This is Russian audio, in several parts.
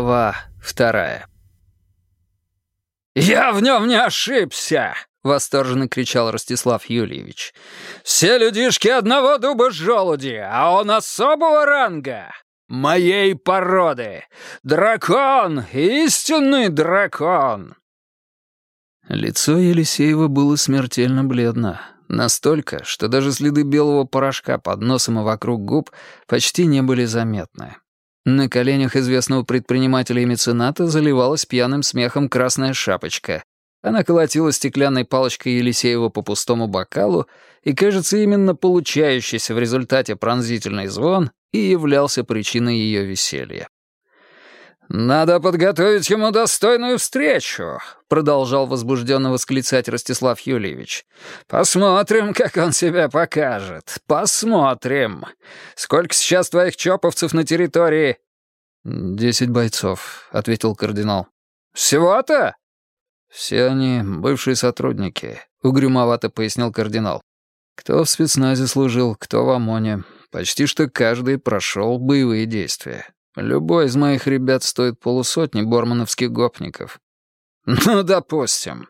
Глава вторая. «Я в нем не ошибся!» — восторженно кричал Ростислав Юльевич. «Все людишки одного дуба желуди, а он особого ранга! Моей породы! Дракон! Истинный дракон!» Лицо Елисеева было смертельно бледно. Настолько, что даже следы белого порошка под носом и вокруг губ почти не были заметны. На коленях известного предпринимателя и мецената заливалась пьяным смехом красная шапочка. Она колотила стеклянной палочкой Елисеева по пустому бокалу, и, кажется, именно получающийся в результате пронзительный звон и являлся причиной ее веселья. «Надо подготовить ему достойную встречу», — продолжал возбужденно восклицать Ростислав Юльевич. «Посмотрим, как он себя покажет. Посмотрим. Сколько сейчас твоих чоповцев на территории?» «Десять бойцов», — ответил кардинал. «Всего-то?» «Все они бывшие сотрудники», — угрюмовато пояснил кардинал. «Кто в спецназе служил, кто в ОМОНе. Почти что каждый прошел боевые действия. Любой из моих ребят стоит полусотни бормановских гопников. Ну, допустим.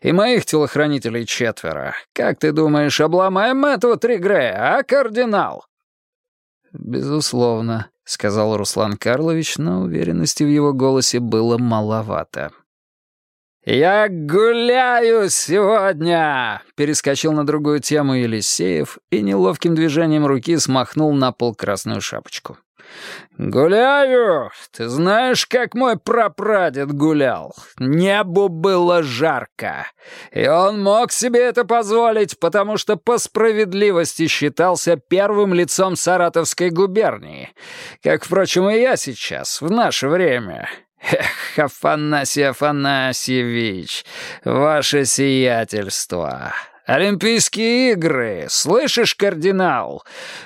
И моих телохранителей четверо. Как ты думаешь, обломаем этого Тригрея, а, кардинал? Безусловно, сказал Руслан Карлович, но уверенности в его голосе было маловато. «Я гуляю сегодня!» — перескочил на другую тему Елисеев и неловким движением руки смахнул на пол красную шапочку. «Гуляю! Ты знаешь, как мой прапрадед гулял? Небу было жарко. И он мог себе это позволить, потому что по справедливости считался первым лицом Саратовской губернии. Как, впрочем, и я сейчас, в наше время. Эх, Афанасий Афанасьевич, ваше сиятельство!» Олимпийские игры! Слышишь, кардинал?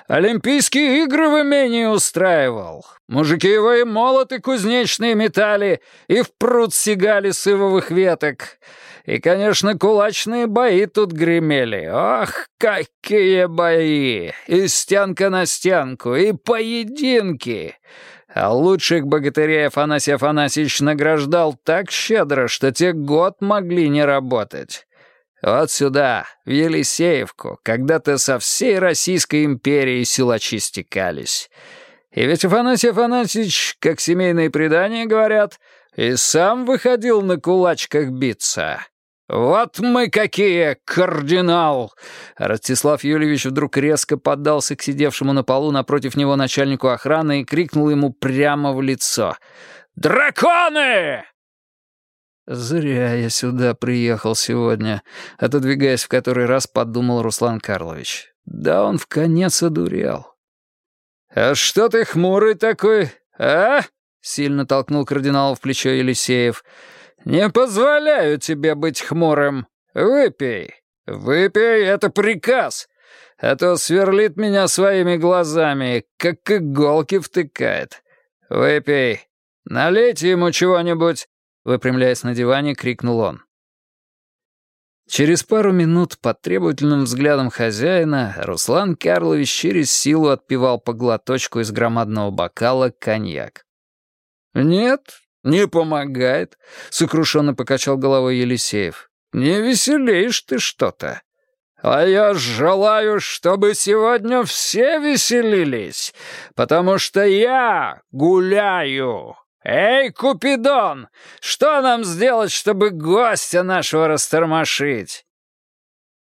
Олимпийские игры в имении устраивал. Мужики его и молоты кузнечные метали, и в пруд сигали с ивовых веток. И, конечно, кулачные бои тут гремели. Ах, какие бои! И стенка на стенку, и поединки! А лучших богатырей Афанасий Афанасьевич награждал так щедро, что те год могли не работать. Вот сюда, в Елисеевку, когда-то со всей Российской империи силачи стекались. И ведь Афанасий Афанасьевич, как семейные предания говорят, и сам выходил на кулачках биться. «Вот мы какие, кардинал!» Ростислав Юльевич вдруг резко поддался к сидевшему на полу напротив него начальнику охраны и крикнул ему прямо в лицо. «Драконы! «Зря я сюда приехал сегодня», — отодвигаясь в который раз, подумал Руслан Карлович. «Да он в конец одурел». «А что ты хмурый такой, а?» — сильно толкнул кардинал в плечо Елисеев. «Не позволяю тебе быть хмурым. Выпей. Выпей, это приказ. А то сверлит меня своими глазами, как иголки втыкает. Выпей. Налейте ему чего-нибудь». Выпрямляясь на диване, крикнул он. Через пару минут под требовательным взглядом хозяина Руслан Карлович через силу отпивал по глоточку из громадного бокала коньяк. «Нет, не помогает», — сокрушенно покачал головой Елисеев. «Не веселеешь ты что-то. А я желаю, чтобы сегодня все веселились, потому что я гуляю». «Эй, Купидон, что нам сделать, чтобы гостя нашего растормошить?»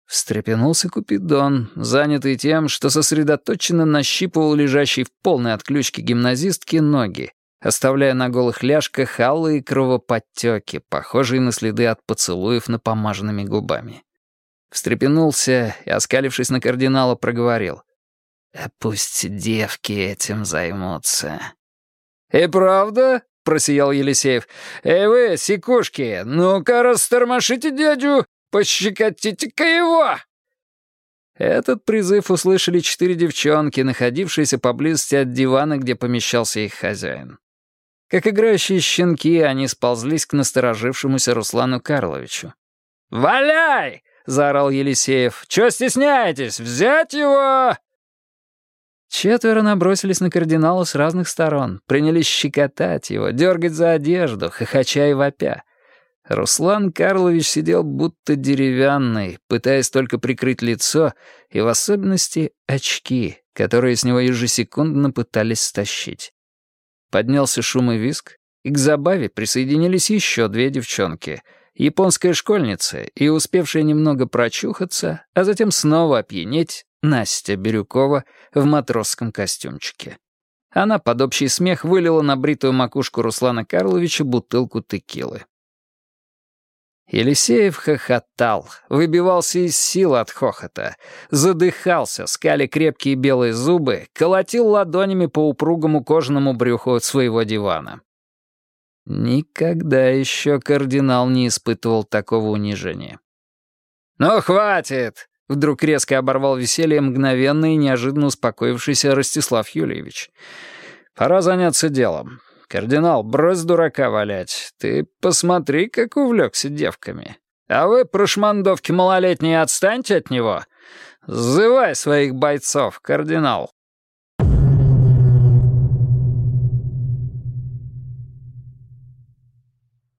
Встрепенулся Купидон, занятый тем, что сосредоточенно нащипывал лежащий в полной отключке гимназистки ноги, оставляя на голых ляжках алые кровоподтеки, похожие на следы от поцелуев напомаженными губами. Встрепенулся и, оскалившись на кардинала, проговорил. «Э, «Пусть девки этим займутся». «И правда?» — просиял Елисеев. «Эй вы, секушки, ну-ка растормошите дядю, пощекотите-ка его!» Этот призыв услышали четыре девчонки, находившиеся поблизости от дивана, где помещался их хозяин. Как играющие щенки, они сползлись к насторожившемуся Руслану Карловичу. «Валяй!» — заорал Елисеев. «Чё стесняетесь? Взять его!» Четверо набросились на кардинала с разных сторон, принялись щекотать его, дергать за одежду, хохоча и вопя. Руслан Карлович сидел будто деревянный, пытаясь только прикрыть лицо и в особенности очки, которые с него ежесекундно пытались стащить. Поднялся шум и виск, и к забаве присоединились еще две девчонки — японская школьница и успевшая немного прочухаться, а затем снова опьянеть, Настя Бирюкова в матросском костюмчике. Она под общий смех вылила на бритую макушку Руслана Карловича бутылку текилы. Елисеев хохотал, выбивался из сил от хохота, задыхался, скали крепкие белые зубы, колотил ладонями по упругому кожаному брюху своего дивана. Никогда еще кардинал не испытывал такого унижения. «Ну, хватит!» — вдруг резко оборвал веселье мгновенно и неожиданно успокоившийся Ростислав Юльевич. «Пора заняться делом. Кардинал, брось дурака валять. Ты посмотри, как увлекся девками. А вы, прошмандовки малолетние, отстаньте от него. Зывай своих бойцов, кардинал».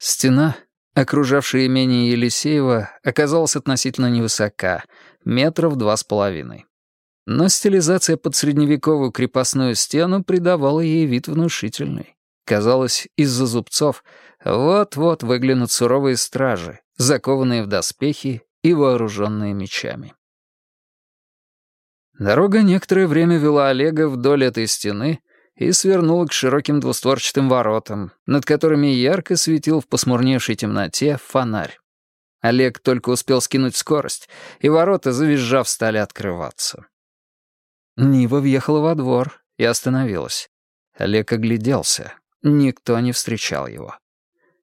Стена, окружавшая имение Елисеева, оказалась относительно невысока, метров два с половиной. Но стилизация под средневековую крепостную стену придавала ей вид внушительный. Казалось, из-за зубцов вот-вот выглянут суровые стражи, закованные в доспехи и вооруженные мечами. Дорога некоторое время вела Олега вдоль этой стены, и свернула к широким двустворчатым воротам, над которыми ярко светил в посмурневшей темноте фонарь. Олег только успел скинуть скорость, и ворота, завизжав, стали открываться. Нива въехала во двор и остановилась. Олег огляделся. Никто не встречал его.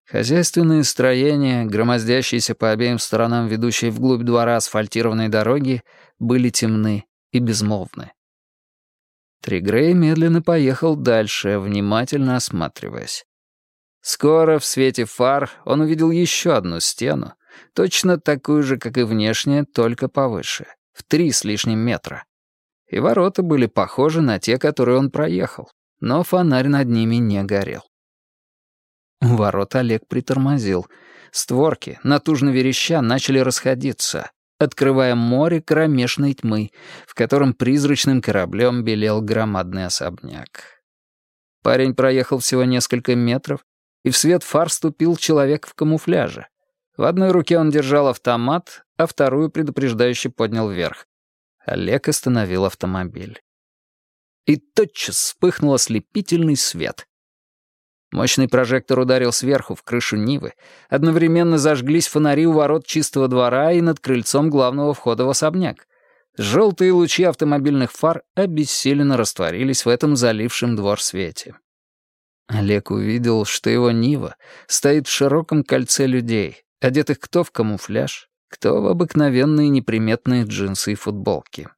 Хозяйственные строения, громоздящиеся по обеим сторонам ведущей вглубь двора асфальтированной дороги, были темны и безмолвны. Тригрей медленно поехал дальше, внимательно осматриваясь. Скоро в свете фар он увидел еще одну стену, точно такую же, как и внешняя, только повыше, в три с лишним метра. И ворота были похожи на те, которые он проехал, но фонарь над ними не горел. У ворот Олег притормозил. Створки, натужно вереща, начали расходиться открывая море кромешной тьмы, в котором призрачным кораблем белел громадный особняк. Парень проехал всего несколько метров, и в свет фар ступил человек в камуфляже. В одной руке он держал автомат, а вторую предупреждающе поднял вверх. Олег остановил автомобиль. И тотчас вспыхнул ослепительный свет. Мощный прожектор ударил сверху в крышу Нивы. Одновременно зажглись фонари у ворот чистого двора и над крыльцом главного входа в особняк. Желтые лучи автомобильных фар обессиленно растворились в этом залившем двор свете. Олег увидел, что его Нива стоит в широком кольце людей, одетых кто в камуфляж, кто в обыкновенные неприметные джинсы и футболки.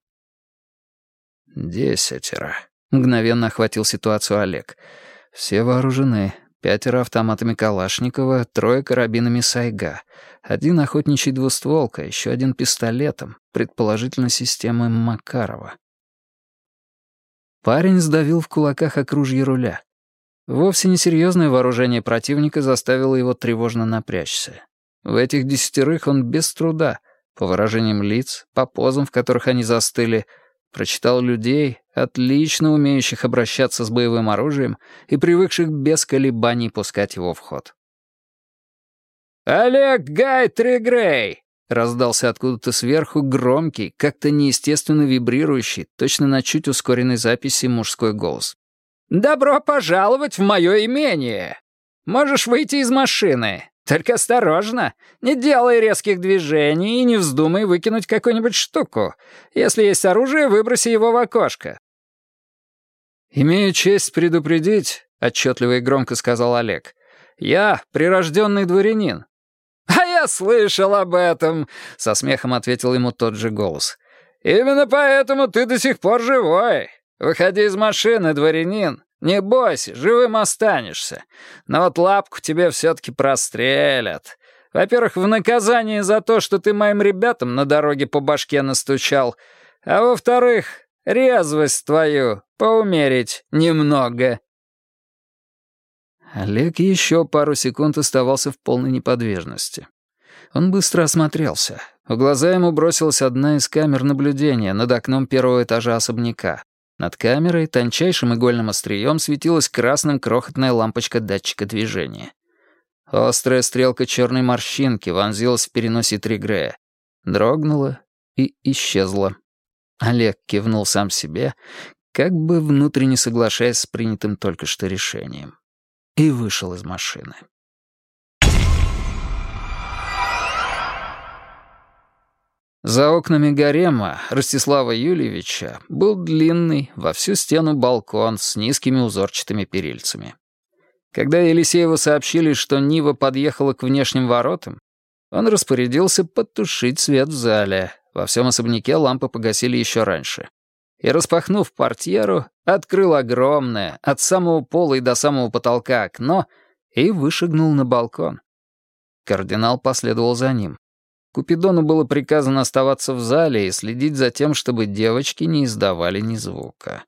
«Десятеро», — мгновенно охватил ситуацию Олег — все вооружены. Пятеро автоматами Калашникова, трое карабинами Сайга, один охотничий двустволка, еще один пистолетом, предположительно системой Макарова. Парень сдавил в кулаках окружье руля. Вовсе несерьезное вооружение противника заставило его тревожно напрячься. В этих десятерых он без труда, по выражениям лиц, по позам, в которых они застыли, Прочитал людей, отлично умеющих обращаться с боевым оружием и привыкших без колебаний пускать его в ход. «Олег Гай Тригрей!» — раздался откуда-то сверху громкий, как-то неестественно вибрирующий, точно на чуть ускоренной записи мужской голос. «Добро пожаловать в мое имение! Можешь выйти из машины. Только осторожно, не делай резких движений и не вздумай выкинуть какую-нибудь штуку. Если есть оружие, выброси его в окошко». «Имею честь предупредить», — отчетливо и громко сказал Олег. «Я прирожденный дворянин». «А я слышал об этом», — со смехом ответил ему тот же голос. «Именно поэтому ты до сих пор живой. Выходи из машины, дворянин. Не бойся, живым останешься. Но вот лапку тебе все-таки прострелят. Во-первых, в наказание за то, что ты моим ребятам на дороге по башке настучал. А во-вторых, резвость твою поумерить немного». Олег еще пару секунд оставался в полной неподвижности. Он быстро осмотрелся. В глаза ему бросилась одна из камер наблюдения над окном первого этажа особняка. Над камерой тончайшим игольным острием светилась красным крохотная лампочка датчика движения. Острая стрелка черной морщинки вонзилась в переносе Тригрея, дрогнула и исчезла. Олег кивнул сам себе, как бы внутренне соглашаясь с принятым только что решением и вышел из машины. За окнами гарема Ростислава Юльевича был длинный, во всю стену балкон с низкими узорчатыми перильцами. Когда Елисееву сообщили, что Нива подъехала к внешним воротам, он распорядился потушить свет в зале. Во всем особняке лампы погасили еще раньше и, распахнув портьеру, открыл огромное, от самого пола и до самого потолка окно и вышагнул на балкон. Кардинал последовал за ним. Купидону было приказано оставаться в зале и следить за тем, чтобы девочки не издавали ни звука.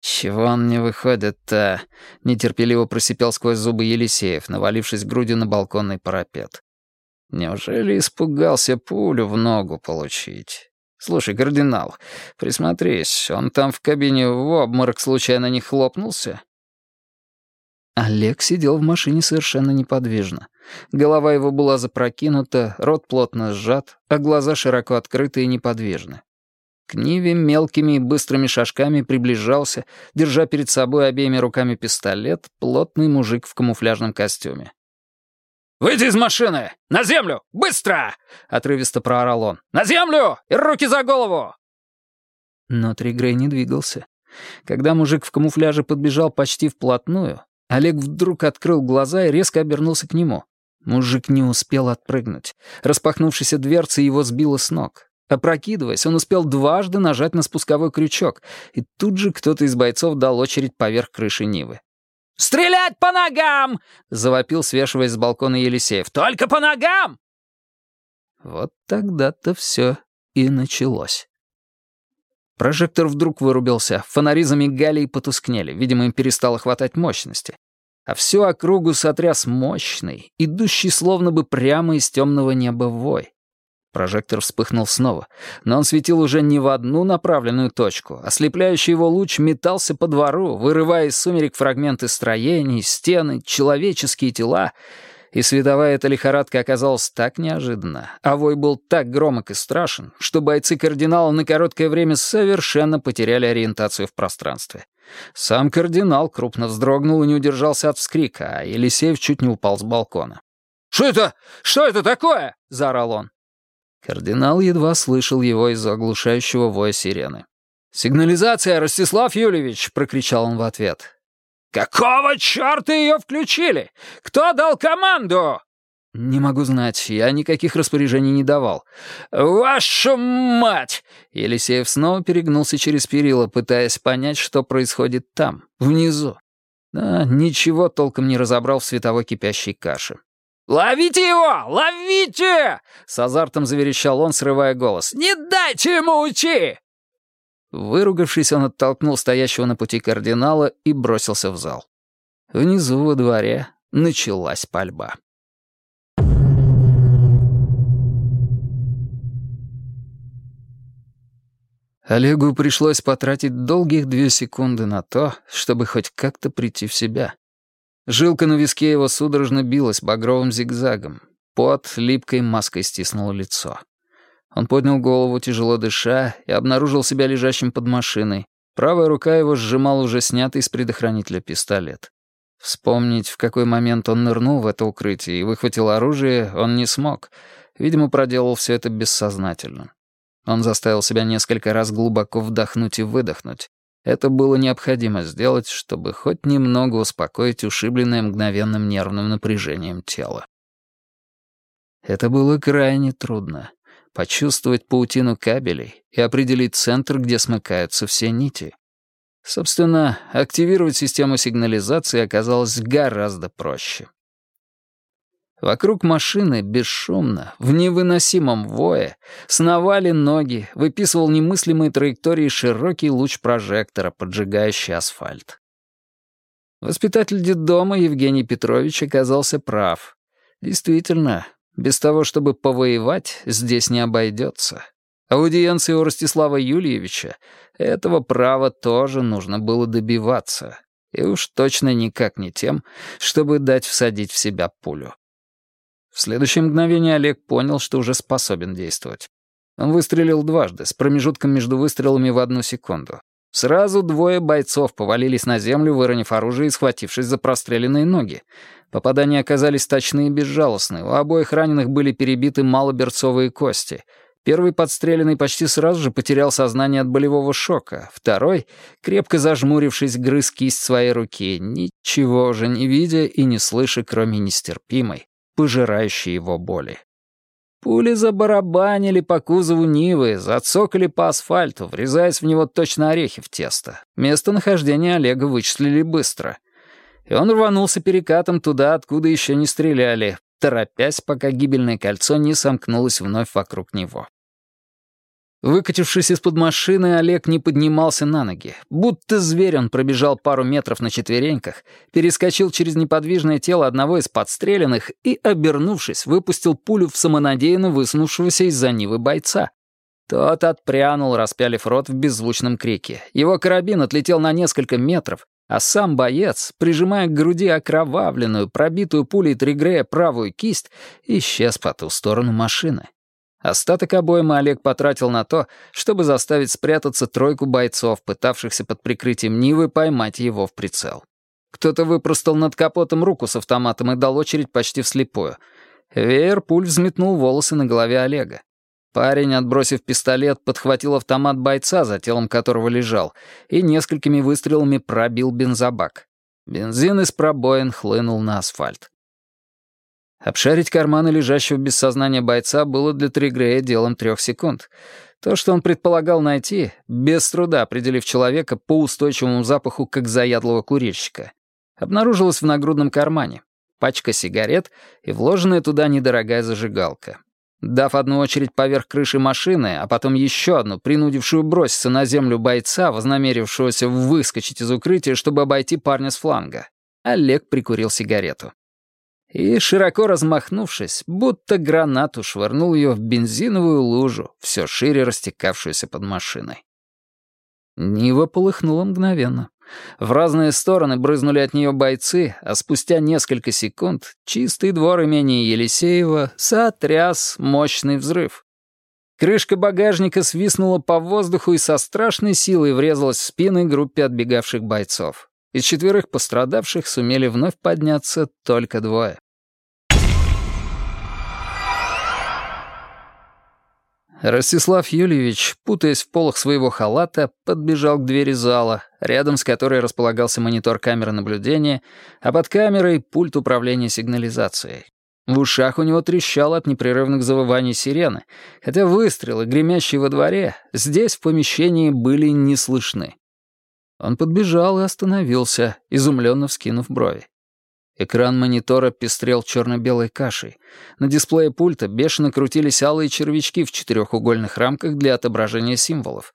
«Чего он не выходит-то?» — нетерпеливо просипел сквозь зубы Елисеев, навалившись грудью на балконный парапет. «Неужели испугался пулю в ногу получить?» «Слушай, кардинал, присмотрись, он там в кабине в обморок случайно не хлопнулся?» Олег сидел в машине совершенно неподвижно. Голова его была запрокинута, рот плотно сжат, а глаза широко открыты и неподвижны. К Ниве мелкими и быстрыми шажками приближался, держа перед собой обеими руками пистолет, плотный мужик в камуфляжном костюме. «Выйди из машины! На землю! Быстро!» — отрывисто проорал он. «На землю! И руки за голову!» Но Тригрей не двигался. Когда мужик в камуфляже подбежал почти вплотную, Олег вдруг открыл глаза и резко обернулся к нему. Мужик не успел отпрыгнуть. Распахнувшаяся дверца его сбила с ног. Опрокидываясь, он успел дважды нажать на спусковой крючок, и тут же кто-то из бойцов дал очередь поверх крыши Нивы. «Стрелять по ногам!» — завопил, свешиваясь с балкона Елисеев. «Только по ногам!» Вот тогда-то все и началось. Прожектор вдруг вырубился, фонари замигали и потускнели, видимо, им перестало хватать мощности. А всю округу сотряс мощный, идущий словно бы прямо из темного неба вой. Прожектор вспыхнул снова, но он светил уже не в одну направленную точку. Ослепляющий его луч метался по двору, вырывая из сумерек фрагменты строений, стены, человеческие тела. И световая эта лихорадка оказалась так неожиданно, а вой был так громок и страшен, что бойцы кардинала на короткое время совершенно потеряли ориентацию в пространстве. Сам кардинал крупно вздрогнул и не удержался от вскрика, а Елисеев чуть не упал с балкона. «Что это? Что это такое?» — заорал он. Кардинал едва слышал его из-за оглушающего воя сирены. «Сигнализация, Ростислав Юльевич!» — прокричал он в ответ. «Какого черта ее включили? Кто дал команду?» «Не могу знать, я никаких распоряжений не давал». «Вашу мать!» Елисеев снова перегнулся через перила, пытаясь понять, что происходит там, внизу. Да, ничего толком не разобрал в световой кипящей каше. «Ловите его! Ловите!» — с азартом заверещал он, срывая голос. «Не дайте ему уйти!» Выругавшись, он оттолкнул стоящего на пути кардинала и бросился в зал. Внизу во дворе началась пальба. Олегу пришлось потратить долгих две секунды на то, чтобы хоть как-то прийти в себя. Жилка на виске его судорожно билась багровым зигзагом. Пот липкой маской стиснул лицо. Он поднял голову, тяжело дыша, и обнаружил себя лежащим под машиной. Правая рука его сжимала уже снятый из предохранителя пистолет. Вспомнить, в какой момент он нырнул в это укрытие и выхватил оружие, он не смог. Видимо, проделал все это бессознательно. Он заставил себя несколько раз глубоко вдохнуть и выдохнуть. Это было необходимо сделать, чтобы хоть немного успокоить ушибленное мгновенным нервным напряжением тело. Это было крайне трудно — почувствовать паутину кабелей и определить центр, где смыкаются все нити. Собственно, активировать систему сигнализации оказалось гораздо проще. Вокруг машины бесшумно, в невыносимом вое, сновали ноги, выписывал немыслимые траектории широкий луч прожектора, поджигающий асфальт. Воспитатель детдома Евгений Петрович оказался прав. Действительно, без того, чтобы повоевать, здесь не обойдется. Аудиенции у Ростислава Юльевича этого права тоже нужно было добиваться. И уж точно никак не тем, чтобы дать всадить в себя пулю. В следующее мгновение Олег понял, что уже способен действовать. Он выстрелил дважды, с промежутком между выстрелами в одну секунду. Сразу двое бойцов повалились на землю, выронив оружие и схватившись за простреленные ноги. Попадания оказались точны и безжалостны. У обоих раненых были перебиты малоберцовые кости. Первый подстреленный почти сразу же потерял сознание от болевого шока. Второй, крепко зажмурившись, грыз кисть своей руки, ничего уже не видя и не слыша, кроме нестерпимой, пожирающей его боли. Пули забарабанили по кузову Нивы, зацокали по асфальту, врезаясь в него точно орехи в тесто. Местонахождение Олега вычислили быстро. И он рванулся перекатом туда, откуда еще не стреляли, торопясь, пока гибельное кольцо не сомкнулось вновь вокруг него. Выкатившись из-под машины, Олег не поднимался на ноги. Будто зверь он пробежал пару метров на четвереньках, перескочил через неподвижное тело одного из подстреленных и, обернувшись, выпустил пулю в самонадеянно высунувшегося из-за Нивы бойца. Тот отпрянул, распялив рот в беззвучном крике. Его карабин отлетел на несколько метров, а сам боец, прижимая к груди окровавленную, пробитую пулей Тригрея правую кисть, исчез по ту сторону машины. Остаток обоймы Олег потратил на то, чтобы заставить спрятаться тройку бойцов, пытавшихся под прикрытием Нивы поймать его в прицел. Кто-то выпростал над капотом руку с автоматом и дал очередь почти вслепую. Веер пуль взметнул волосы на голове Олега. Парень, отбросив пистолет, подхватил автомат бойца, за телом которого лежал, и несколькими выстрелами пробил бензобак. Бензин из пробоин хлынул на асфальт. Обшарить карманы лежащего без сознания бойца было для Тригрея делом трех секунд. То, что он предполагал найти, без труда определив человека по устойчивому запаху, как заядлого курильщика, обнаружилось в нагрудном кармане. Пачка сигарет и вложенная туда недорогая зажигалка. Дав одну очередь поверх крыши машины, а потом еще одну, принудившую броситься на землю бойца, вознамерившегося выскочить из укрытия, чтобы обойти парня с фланга, Олег прикурил сигарету и, широко размахнувшись, будто гранату швырнул ее в бензиновую лужу, все шире растекавшуюся под машиной. Нива полыхнула мгновенно. В разные стороны брызнули от нее бойцы, а спустя несколько секунд чистый двор имени Елисеева сотряс мощный взрыв. Крышка багажника свистнула по воздуху и со страшной силой врезалась в спины группе отбегавших бойцов. Из четверых пострадавших сумели вновь подняться только двое. Ростислав Юльевич, путаясь в полах своего халата, подбежал к двери зала, рядом с которой располагался монитор камеры наблюдения, а под камерой — пульт управления сигнализацией. В ушах у него трещало от непрерывных завываний сирены, хотя выстрелы, гремящие во дворе, здесь в помещении были не слышны. Он подбежал и остановился, изумленно вскинув брови. Экран монитора пестрел черно-белой кашей. На дисплее пульта бешено крутились алые червячки в четырехугольных рамках для отображения символов.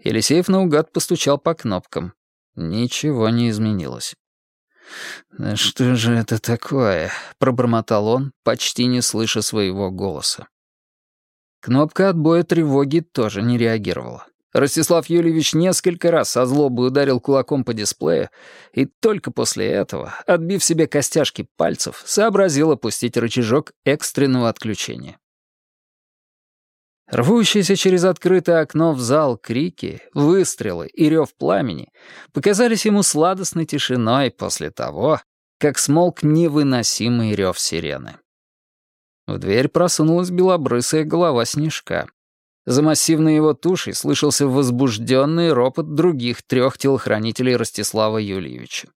Елисеев наугад постучал по кнопкам. Ничего не изменилось. «Да что же это такое?» — пробормотал он, почти не слыша своего голоса. Кнопка отбоя тревоги тоже не реагировала. Ростислав Юльевич несколько раз со злобой ударил кулаком по дисплею и только после этого, отбив себе костяшки пальцев, сообразил опустить рычажок экстренного отключения. Рвущиеся через открытое окно в зал крики, выстрелы и рев пламени показались ему сладостной тишиной после того, как смолк невыносимый рев сирены. В дверь просунулась белобрысая голова снежка. За массивной его тушей слышался возбужденный ропот других трех телохранителей Ростислава Юльевича.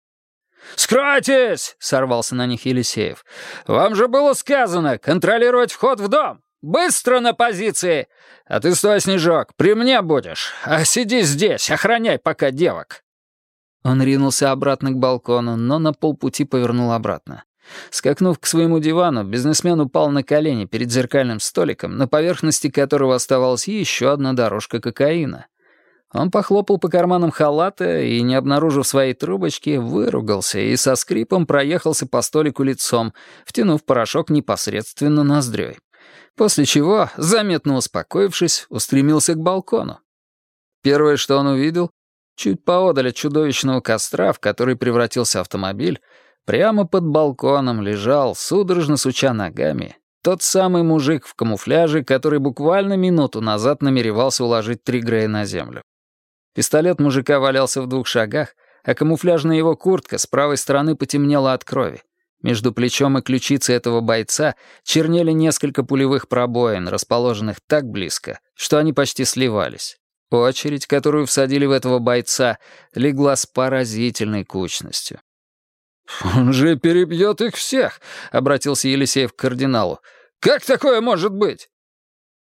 «Скройтесь!» — сорвался на них Елисеев. «Вам же было сказано контролировать вход в дом! Быстро на позиции! А ты стой, Снежок, при мне будешь! А сиди здесь, охраняй пока девок!» Он ринулся обратно к балкону, но на полпути повернул обратно. Скакнув к своему дивану, бизнесмен упал на колени перед зеркальным столиком, на поверхности которого оставалась еще одна дорожка кокаина. Он похлопал по карманам халата и, не обнаружив своей трубочки, выругался и со скрипом проехался по столику лицом, втянув порошок непосредственно ноздрёй. После чего, заметно успокоившись, устремился к балкону. Первое, что он увидел, чуть поодаль от чудовищного костра, в который превратился автомобиль, прямо под балконом лежал, судорожно суча ногами, тот самый мужик в камуфляже, который буквально минуту назад намеревался уложить Тригрея на землю. Пистолет мужика валялся в двух шагах, а камуфляжная его куртка с правой стороны потемнела от крови. Между плечом и ключицей этого бойца чернели несколько пулевых пробоин, расположенных так близко, что они почти сливались. Очередь, которую всадили в этого бойца, легла с поразительной кучностью. «Он же перебьет их всех!» — обратился Елисеев к кардиналу. «Как такое может быть?»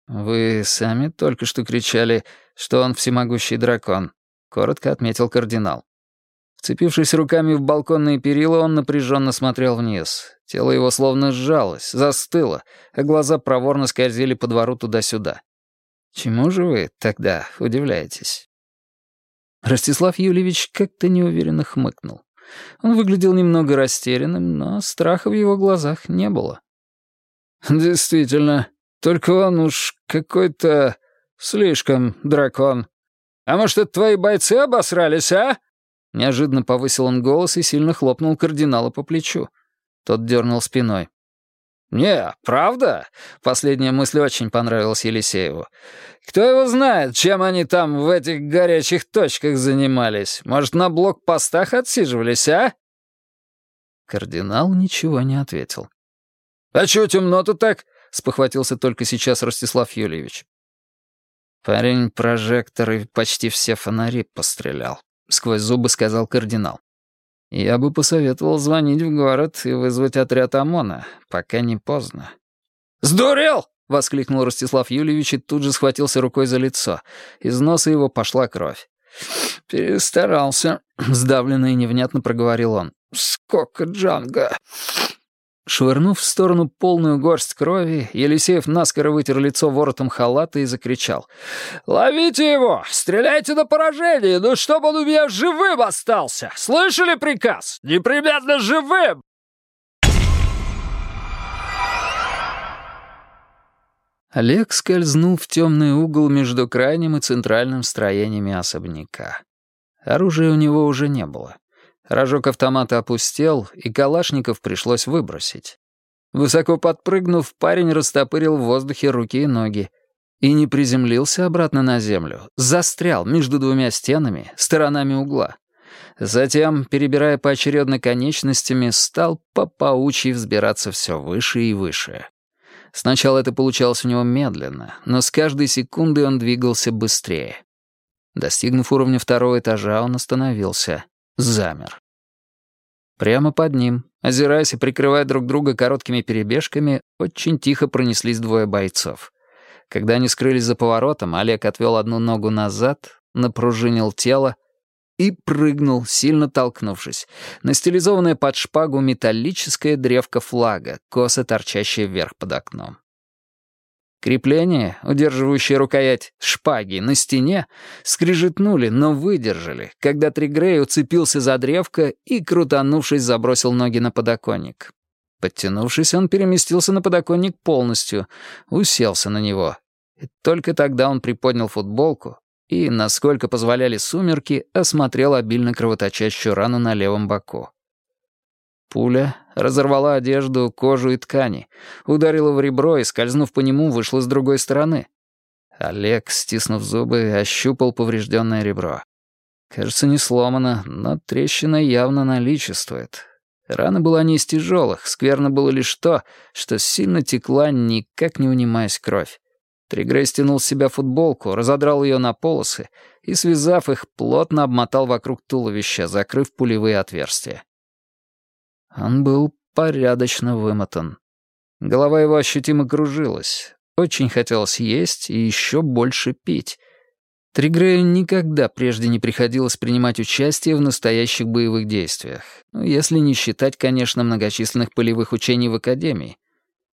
«Вы сами только что кричали, что он всемогущий дракон», — коротко отметил кардинал. Вцепившись руками в балконные перила, он напряженно смотрел вниз. Тело его словно сжалось, застыло, а глаза проворно скользили по двору туда-сюда. Чему же вы тогда удивляетесь? Ростислав Юльевич как-то неуверенно хмыкнул. Он выглядел немного растерянным, но страха в его глазах не было. «Действительно, только он уж какой-то слишком дракон. А может, это твои бойцы обосрались, а?» Неожиданно повысил он голос и сильно хлопнул кардинала по плечу. Тот дернул спиной. «Не, правда?» Последняя мысль очень понравилась Елисееву. «Кто его знает, чем они там в этих горячих точках занимались? Может, на блокпостах отсиживались, а?» Кардинал ничего не ответил. «А чё темно-то так?» — спохватился только сейчас Ростислав Юльевич. «Парень прожектор и почти все фонари пострелял», — сквозь зубы сказал кардинал. «Я бы посоветовал звонить в город и вызвать отряд ОМОНа, пока не поздно». «Сдурел!» — воскликнул Ростислав Юльевич и тут же схватился рукой за лицо. Из носа его пошла кровь. «Перестарался», — сдавленно и невнятно проговорил он. «Сколько Джанга!» Швырнув в сторону полную горсть крови, Елисеев наскоро вытер лицо воротом халата и закричал. «Ловите его! Стреляйте на поражение! Ну, чтобы он у меня живым остался! Слышали приказ? Непременно живым!» Олег скользнул в темный угол между крайним и центральным строениями особняка. Оружия у него уже не было. Рожок автомата опустел, и калашников пришлось выбросить. Высоко подпрыгнув, парень растопырил в воздухе руки и ноги и не приземлился обратно на землю, застрял между двумя стенами, сторонами угла. Затем, перебирая поочередно конечностями, стал по паучьи взбираться все выше и выше. Сначала это получалось у него медленно, но с каждой секундой он двигался быстрее. Достигнув уровня второго этажа, он остановился замер. Прямо под ним, озираясь и прикрывая друг друга короткими перебежками, очень тихо пронеслись двое бойцов. Когда они скрылись за поворотом, Олег отвел одну ногу назад, напружинил тело и прыгнул, сильно толкнувшись, на стилизованное под шпагу металлическое древко флага, косо торчащее вверх под окном. Крепления, удерживающие рукоять шпаги на стене, скрижетнули, но выдержали, когда Тригрей уцепился за древко и, крутанувшись, забросил ноги на подоконник. Подтянувшись, он переместился на подоконник полностью, уселся на него. И только тогда он приподнял футболку и, насколько позволяли сумерки, осмотрел обильно кровоточащую рану на левом боку. Пуля разорвала одежду, кожу и ткани, ударила в ребро и, скользнув по нему, вышла с другой стороны. Олег, стиснув зубы, ощупал поврежденное ребро. Кажется, не сломано, но трещина явно наличествует. Рана была не из тяжелых, скверно было лишь то, что сильно текла, никак не унимаясь кровь. Тригрей стянул с себя футболку, разодрал ее на полосы и, связав их, плотно обмотал вокруг туловища, закрыв пулевые отверстия. Он был порядочно вымотан. Голова его ощутимо кружилась. Очень хотелось есть и еще больше пить. Тригрею никогда прежде не приходилось принимать участие в настоящих боевых действиях, ну, если не считать, конечно, многочисленных полевых учений в Академии.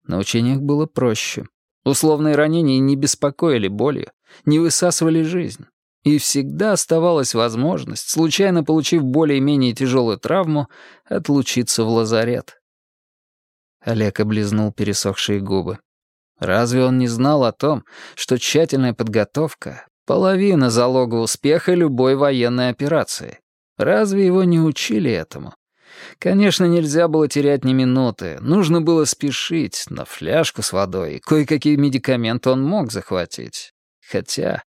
На учениях было проще. Условные ранения не беспокоили болью, не высасывали жизнь. И всегда оставалась возможность, случайно получив более-менее тяжелую травму, отлучиться в лазарет. Олег облизнул пересохшие губы. Разве он не знал о том, что тщательная подготовка — половина залога успеха любой военной операции? Разве его не учили этому? Конечно, нельзя было терять ни минуты. Нужно было спешить на фляжку с водой. Кое-какие медикаменты он мог захватить. Хотя,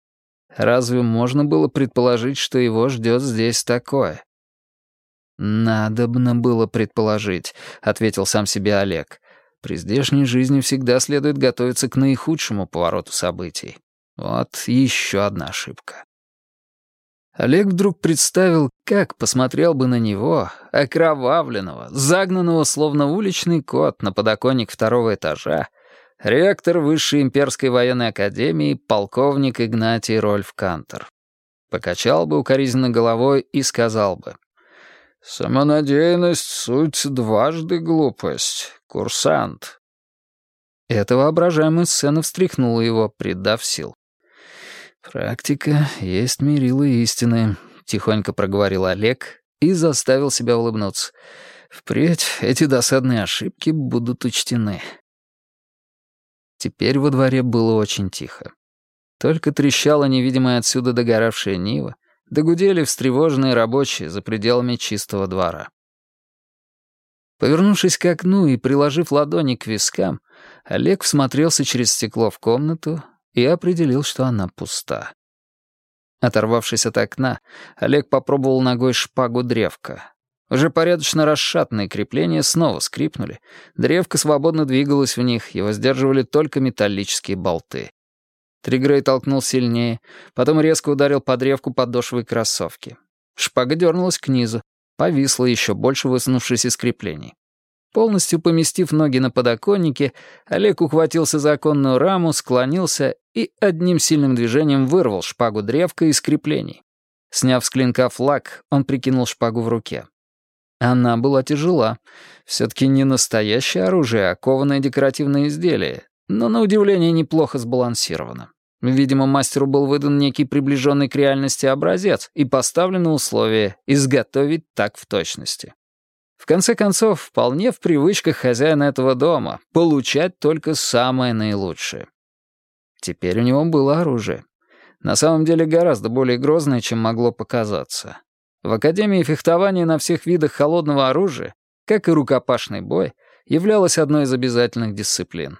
разве можно было предположить, что его ждет здесь такое? «Надобно было предположить», — ответил сам себе Олег. «При здешней жизни всегда следует готовиться к наихудшему повороту событий. Вот еще одна ошибка». Олег вдруг представил, как посмотрел бы на него, окровавленного, загнанного словно уличный кот на подоконник второго этажа, ректор Высшей имперской военной академии полковник Игнатий Рольф Кантер. Покачал бы укоризненно головой и сказал бы, «Самонадеянность — суть дважды глупость, курсант». Эта воображаемая сцена встряхнула его, придав сил. «Практика есть мерило истины», — тихонько проговорил Олег и заставил себя улыбнуться. «Впредь эти досадные ошибки будут учтены». Теперь во дворе было очень тихо. Только трещала невидимая отсюда догоравшая нива, догудели встревоженные рабочие за пределами чистого двора. Повернувшись к окну и приложив ладони к вискам, Олег всмотрелся через стекло в комнату, и определил, что она пуста. Оторвавшись от окна, Олег попробовал ногой шпагу древка. Уже порядочно расшатанные крепления снова скрипнули. Древко свободно двигалось в них, его сдерживали только металлические болты. Тригрей толкнул сильнее, потом резко ударил по древку подошвой кроссовки. Шпага дернулась к низу, повисла еще больше высунувшись из креплений. Полностью поместив ноги на подоконнике, Олег ухватился за оконную раму, склонился и одним сильным движением вырвал шпагу древка из креплений. Сняв с клинка флаг, он прикинул шпагу в руке. Она была тяжела. Все-таки не настоящее оружие, а кованое декоративное изделие, но, на удивление, неплохо сбалансировано. Видимо, мастеру был выдан некий приближенный к реальности образец и поставлено условие изготовить так в точности. В конце концов, вполне в привычках хозяина этого дома получать только самое наилучшее. Теперь у него было оружие. На самом деле гораздо более грозное, чем могло показаться. В Академии фехтования на всех видах холодного оружия, как и рукопашный бой, являлось одной из обязательных дисциплин.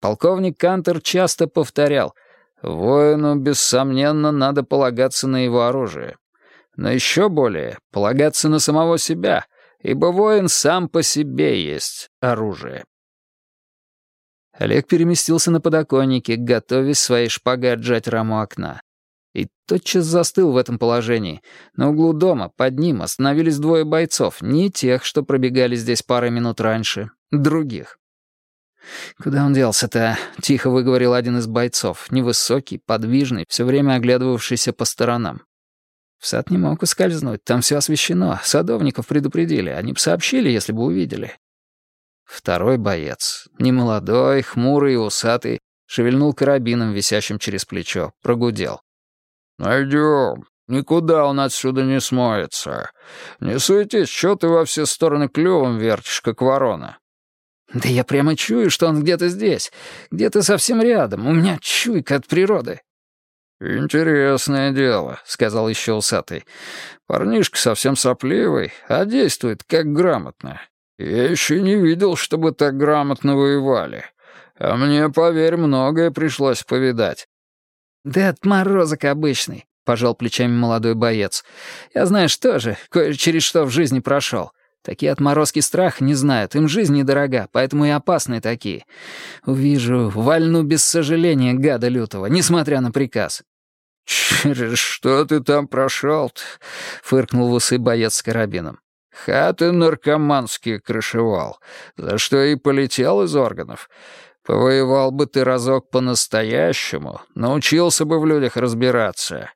Полковник Кантер часто повторял, воину, бессомненно, надо полагаться на его оружие. Но еще более — полагаться на самого себя — ибо воин сам по себе есть оружие. Олег переместился на подоконнике, готовясь своей шпагой отжать раму окна. И тотчас застыл в этом положении. На углу дома под ним остановились двое бойцов, не тех, что пробегали здесь пару минут раньше, других. «Куда он делся-то?» — тихо выговорил один из бойцов, невысокий, подвижный, все время оглядывавшийся по сторонам. В сад не мог ускользнуть, там все освещено. Садовников предупредили, они бы сообщили, если бы увидели. Второй боец, немолодой, хмурый и усатый, шевельнул карабином, висящим через плечо, прогудел. «Найдем. Никуда он отсюда не смоется. Не суетись, что ты во все стороны клювом вертишь, как ворона?» «Да я прямо чую, что он где-то здесь, где-то совсем рядом. У меня чуйка от природы». «Интересное дело», — сказал еще усатый. «Парнишка совсем сопливый, а действует как грамотно. Я еще не видел, чтобы так грамотно воевали. А мне, поверь, многое пришлось повидать». «Да отморозок обычный», — пожал плечами молодой боец. «Я, знаешь, тоже кое через что в жизни прошел. Такие отморозки страх не знают, им жизнь недорога, поэтому и опасные такие. Увижу, вальну без сожаления гада лютого, несмотря на приказ. «Через что ты там прошел-то?» — фыркнул в усы боец с карабином. «Хаты наркоманские крышевал, за что и полетел из органов. Повоевал бы ты разок по-настоящему, научился бы в людях разбираться.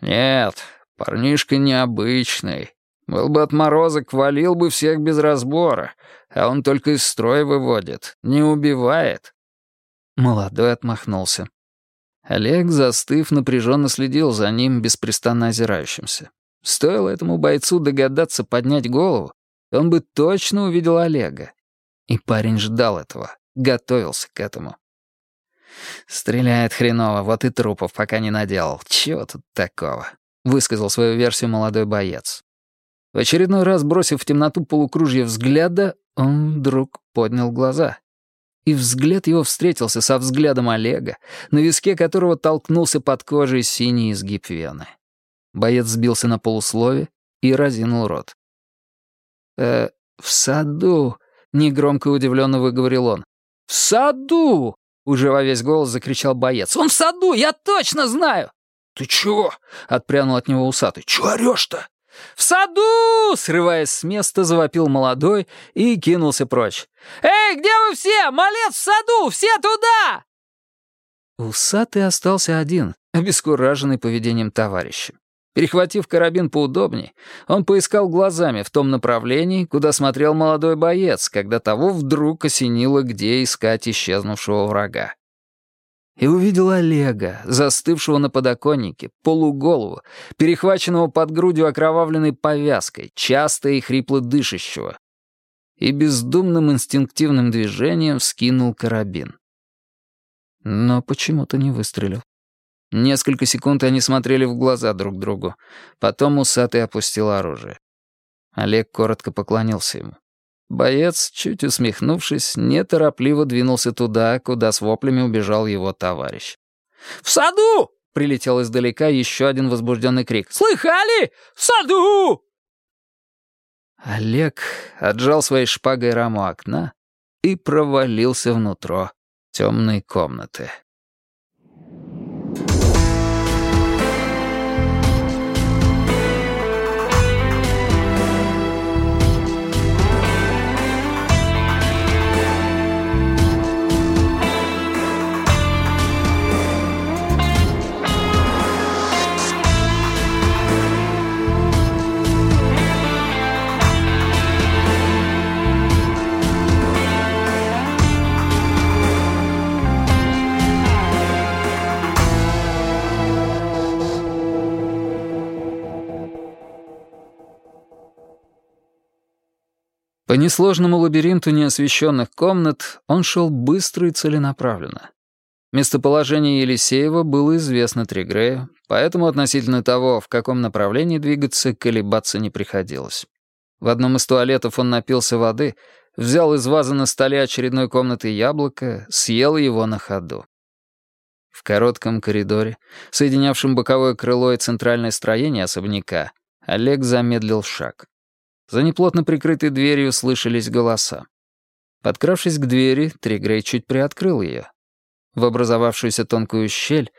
Нет, парнишка необычный. Был бы отморозок, валил бы всех без разбора, а он только из строя выводит, не убивает». Молодой отмахнулся. Олег, застыв, напряженно следил за ним, беспрестанно озирающимся. Стоило этому бойцу догадаться поднять голову, он бы точно увидел Олега. И парень ждал этого, готовился к этому. «Стреляет хреново, вот и трупов пока не наделал. Чего тут такого?» — высказал свою версию молодой боец. В очередной раз, бросив в темноту полукружья взгляда, он вдруг поднял глаза. И взгляд его встретился со взглядом Олега, на виске которого толкнулся под кожей синий изгиб вены. Боец сбился на полуслове и разинул рот. «Э, в саду», — негромко удивленно выговорил он. «В саду!» — уже во весь голос закричал боец. «Он в саду, я точно знаю!» «Ты чего?» — отпрянул от него усатый. «Чего орёшь-то?» «В саду!» — срываясь с места, завопил молодой и кинулся прочь. «Эй, где вы все? Малец в саду! Все туда!» Усатый остался один, обескураженный поведением товарища. Перехватив карабин поудобнее, он поискал глазами в том направлении, куда смотрел молодой боец, когда того вдруг осенило, где искать исчезнувшего врага. И увидел Олега, застывшего на подоконнике, полуголого, перехваченного под грудью окровавленной повязкой, часто и хрипло дышащего. И бездумным инстинктивным движением скинул карабин. Но почему-то не выстрелил. Несколько секунд они смотрели в глаза друг другу. Потом усатый опустил оружие. Олег коротко поклонился ему. Боец, чуть усмехнувшись, неторопливо двинулся туда, куда с воплями убежал его товарищ. «В саду!» — прилетел издалека еще один возбужденный крик. «Слыхали? В саду!» Олег отжал своей шпагой раму окна и провалился внутрь темной комнаты. По несложному лабиринту неосвещенных комнат он шел быстро и целенаправленно. Местоположение Елисеева было известно Тригрею, поэтому относительно того, в каком направлении двигаться, колебаться не приходилось. В одном из туалетов он напился воды, взял из вазы на столе очередной комнаты яблоко, съел его на ходу. В коротком коридоре, соединявшем боковое крыло и центральное строение особняка, Олег замедлил шаг. За неплотно прикрытой дверью слышались голоса. Подкравшись к двери, Тригрей чуть приоткрыл ее. В образовавшуюся тонкую щель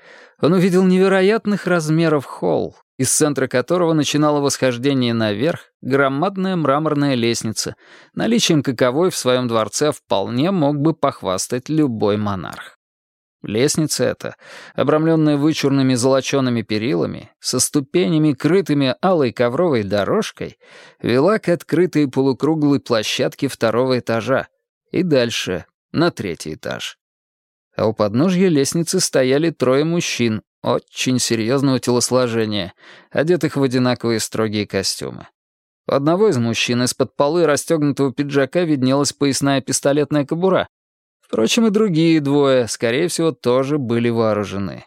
он увидел невероятных размеров холл, из центра которого начинало восхождение наверх громадная мраморная лестница, наличием каковой в своем дворце вполне мог бы похвастать любой монарх. Лестница эта, обрамленная вычурными золочеными перилами, со ступенями, крытыми алой ковровой дорожкой, вела к открытой полукруглой площадке второго этажа и дальше, на третий этаж. А у подножья лестницы стояли трое мужчин, очень серьезного телосложения, одетых в одинаковые строгие костюмы. У одного из мужчин из-под полы расстегнутого пиджака виднелась поясная пистолетная кобура, Впрочем, и другие двое, скорее всего, тоже были вооружены.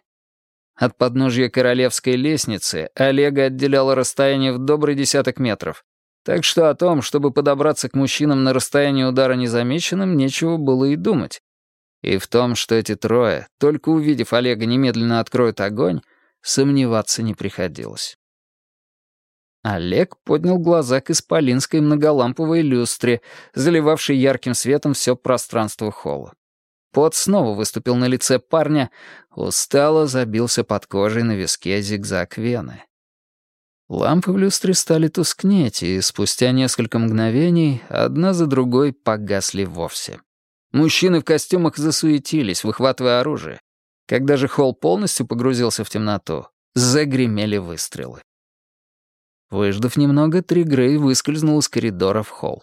От подножья королевской лестницы Олега отделяло расстояние в добрый десяток метров, так что о том, чтобы подобраться к мужчинам на расстоянии удара незамеченным, нечего было и думать. И в том, что эти трое, только увидев Олега, немедленно откроют огонь, сомневаться не приходилось. Олег поднял глаза к исполинской многоламповой люстре, заливавшей ярким светом все пространство холла. Пот снова выступил на лице парня, устало забился под кожей на виске зигзаг вены. Лампы в люстре стали тускнеть, и спустя несколько мгновений одна за другой погасли вовсе. Мужчины в костюмах засуетились, выхватывая оружие. Когда же холл полностью погрузился в темноту, загремели выстрелы. Выждав немного, Тригрей выскользнул из коридора в холл.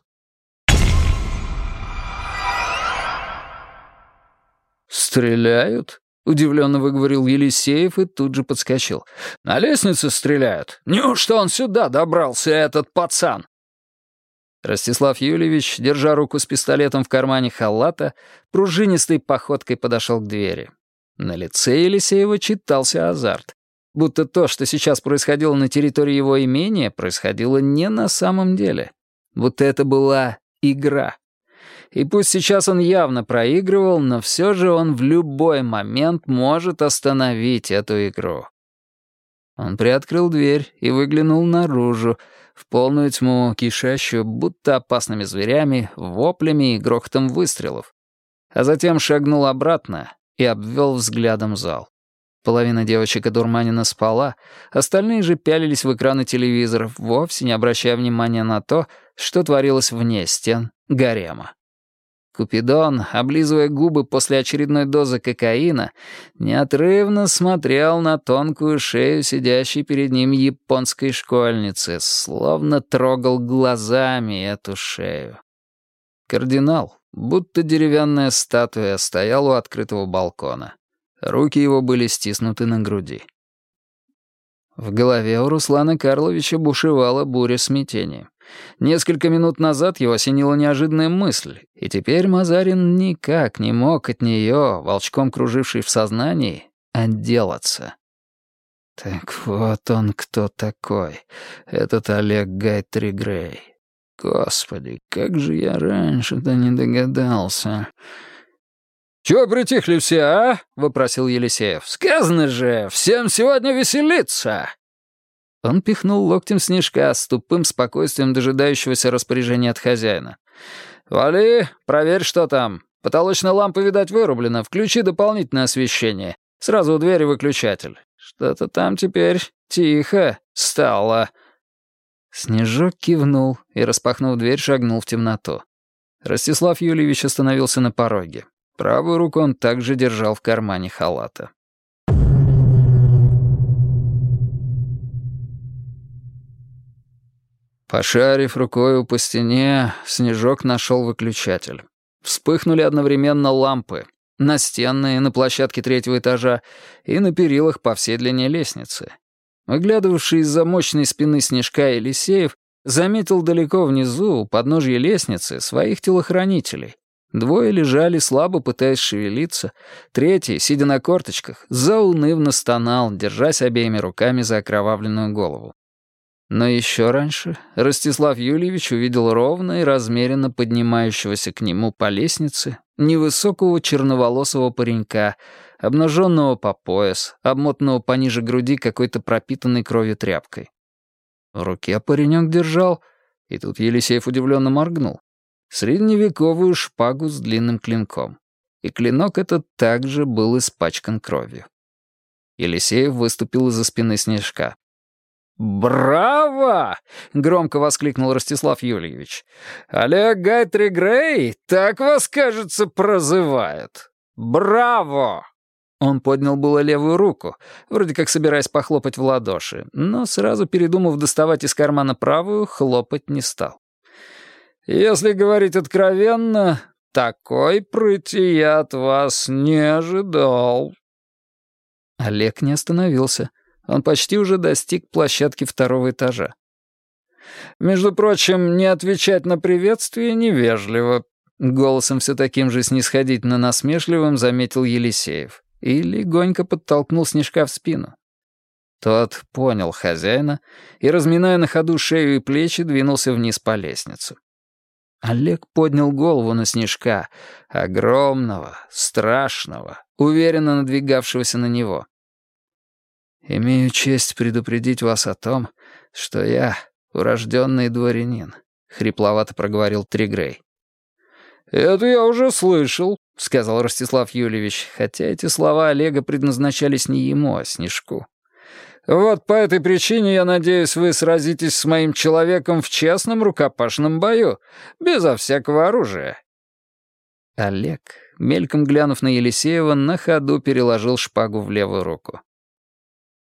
«Стреляют?» — удивленно выговорил Елисеев и тут же подскочил. «На лестнице стреляют? Неужто он сюда добрался, этот пацан?» Ростислав Юльевич, держа руку с пистолетом в кармане халата, пружинистой походкой подошел к двери. На лице Елисеева читался азарт. Будто то, что сейчас происходило на территории его имения, происходило не на самом деле. Будто это была игра. И пусть сейчас он явно проигрывал, но все же он в любой момент может остановить эту игру. Он приоткрыл дверь и выглянул наружу, в полную тьму, кишащую, будто опасными зверями, воплями и грохотом выстрелов. А затем шагнул обратно и обвел взглядом зал. Половина девочек одурманенно спала, остальные же пялились в экраны телевизоров, вовсе не обращая внимания на то, что творилось вне стен гарема. Купидон, облизывая губы после очередной дозы кокаина, неотрывно смотрел на тонкую шею сидящей перед ним японской школьницы, словно трогал глазами эту шею. Кардинал, будто деревянная статуя, стоял у открытого балкона. Руки его были стиснуты на груди. В голове у Руслана Карловича бушевала буря смятения. Несколько минут назад его осенила неожиданная мысль, и теперь Мазарин никак не мог от нее, волчком круживший в сознании, отделаться. Так вот он кто такой, этот Олег Гайтри Грей. Господи, как же я раньше-то не догадался. «Чего притихли все, а?» — вопросил Елисеев. «Сказано же, всем сегодня веселиться!» Он пихнул локтем снежка с тупым спокойствием дожидающегося распоряжения от хозяина. «Вали, проверь, что там. Потолочная лампа, видать, вырублена. Включи дополнительное освещение. Сразу у двери выключатель. Что-то там теперь тихо стало». Снежок кивнул и, распахнув дверь, шагнул в темноту. Ростислав Юльевич остановился на пороге. Правую руку он также держал в кармане халата. Пошарив рукою по стене, Снежок нашел выключатель. Вспыхнули одновременно лампы. Настенные, на площадке третьего этажа и на перилах по всей длине лестницы. Выглядывавший из-за мощной спины Снежка Елисеев заметил далеко внизу, у подножья лестницы, своих телохранителей. Двое лежали, слабо пытаясь шевелиться. Третий, сидя на корточках, заунывно стонал, держась обеими руками за окровавленную голову. Но еще раньше Ростислав Юльевич увидел ровно и размеренно поднимающегося к нему по лестнице невысокого черноволосого паренька, обнаженного по пояс, обмотанного пониже груди какой-то пропитанной кровью тряпкой. В руке паренек держал, и тут Елисеев удивленно моргнул, средневековую шпагу с длинным клинком. И клинок этот также был испачкан кровью. Елисеев выступил из-за спины снежка. «Браво!» — громко воскликнул Ростислав Юльевич. «Олег Гайтри Грей, так вас, кажется, прозывают. Браво!» Он поднял было левую руку, вроде как собираясь похлопать в ладоши, но сразу передумав доставать из кармана правую, хлопать не стал. «Если говорить откровенно, такой прыти я от вас не ожидал». Олег не остановился. Он почти уже достиг площадки второго этажа. «Между прочим, не отвечать на приветствие невежливо», — голосом все таким же снисходительно насмешливым заметил Елисеев и легонько подтолкнул Снежка в спину. Тот понял хозяина и, разминая на ходу шею и плечи, двинулся вниз по лестнице. Олег поднял голову на Снежка, огромного, страшного, уверенно надвигавшегося на него. «Имею честь предупредить вас о том, что я урожденный дворянин», — хрипловато проговорил Тригрей. «Это я уже слышал», — сказал Ростислав Юльевич, хотя эти слова Олега предназначались не ему, а Снежку. «Вот по этой причине, я надеюсь, вы сразитесь с моим человеком в честном рукопашном бою, безо всякого оружия». Олег, мельком глянув на Елисеева, на ходу переложил шпагу в левую руку.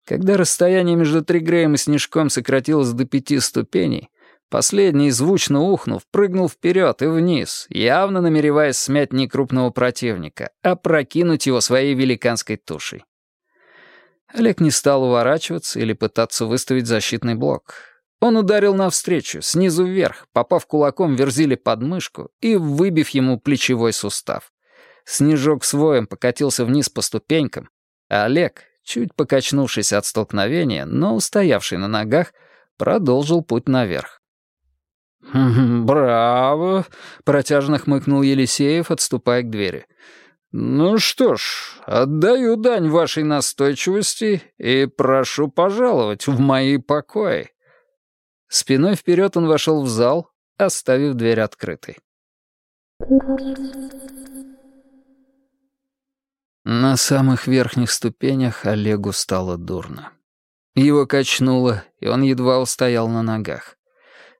Когда расстояние между Тригреем и Снежком сократилось до пяти ступеней, последний, звучно ухнув, прыгнул вперед и вниз, явно намереваясь смять некрупного противника, а прокинуть его своей великанской тушей. Олег не стал уворачиваться или пытаться выставить защитный блок. Он ударил навстречу, снизу вверх, попав кулаком Верзили под мышку и выбив ему плечевой сустав. Снежок с воем покатился вниз по ступенькам, а Олег, чуть покачнувшись от столкновения, но устоявший на ногах, продолжил путь наверх. «Браво!» — протяжно хмыкнул Елисеев, отступая к двери. «Ну что ж, отдаю дань вашей настойчивости и прошу пожаловать в мои покои». Спиной вперед он вошел в зал, оставив дверь открытой. На самых верхних ступенях Олегу стало дурно. Его качнуло, и он едва устоял на ногах.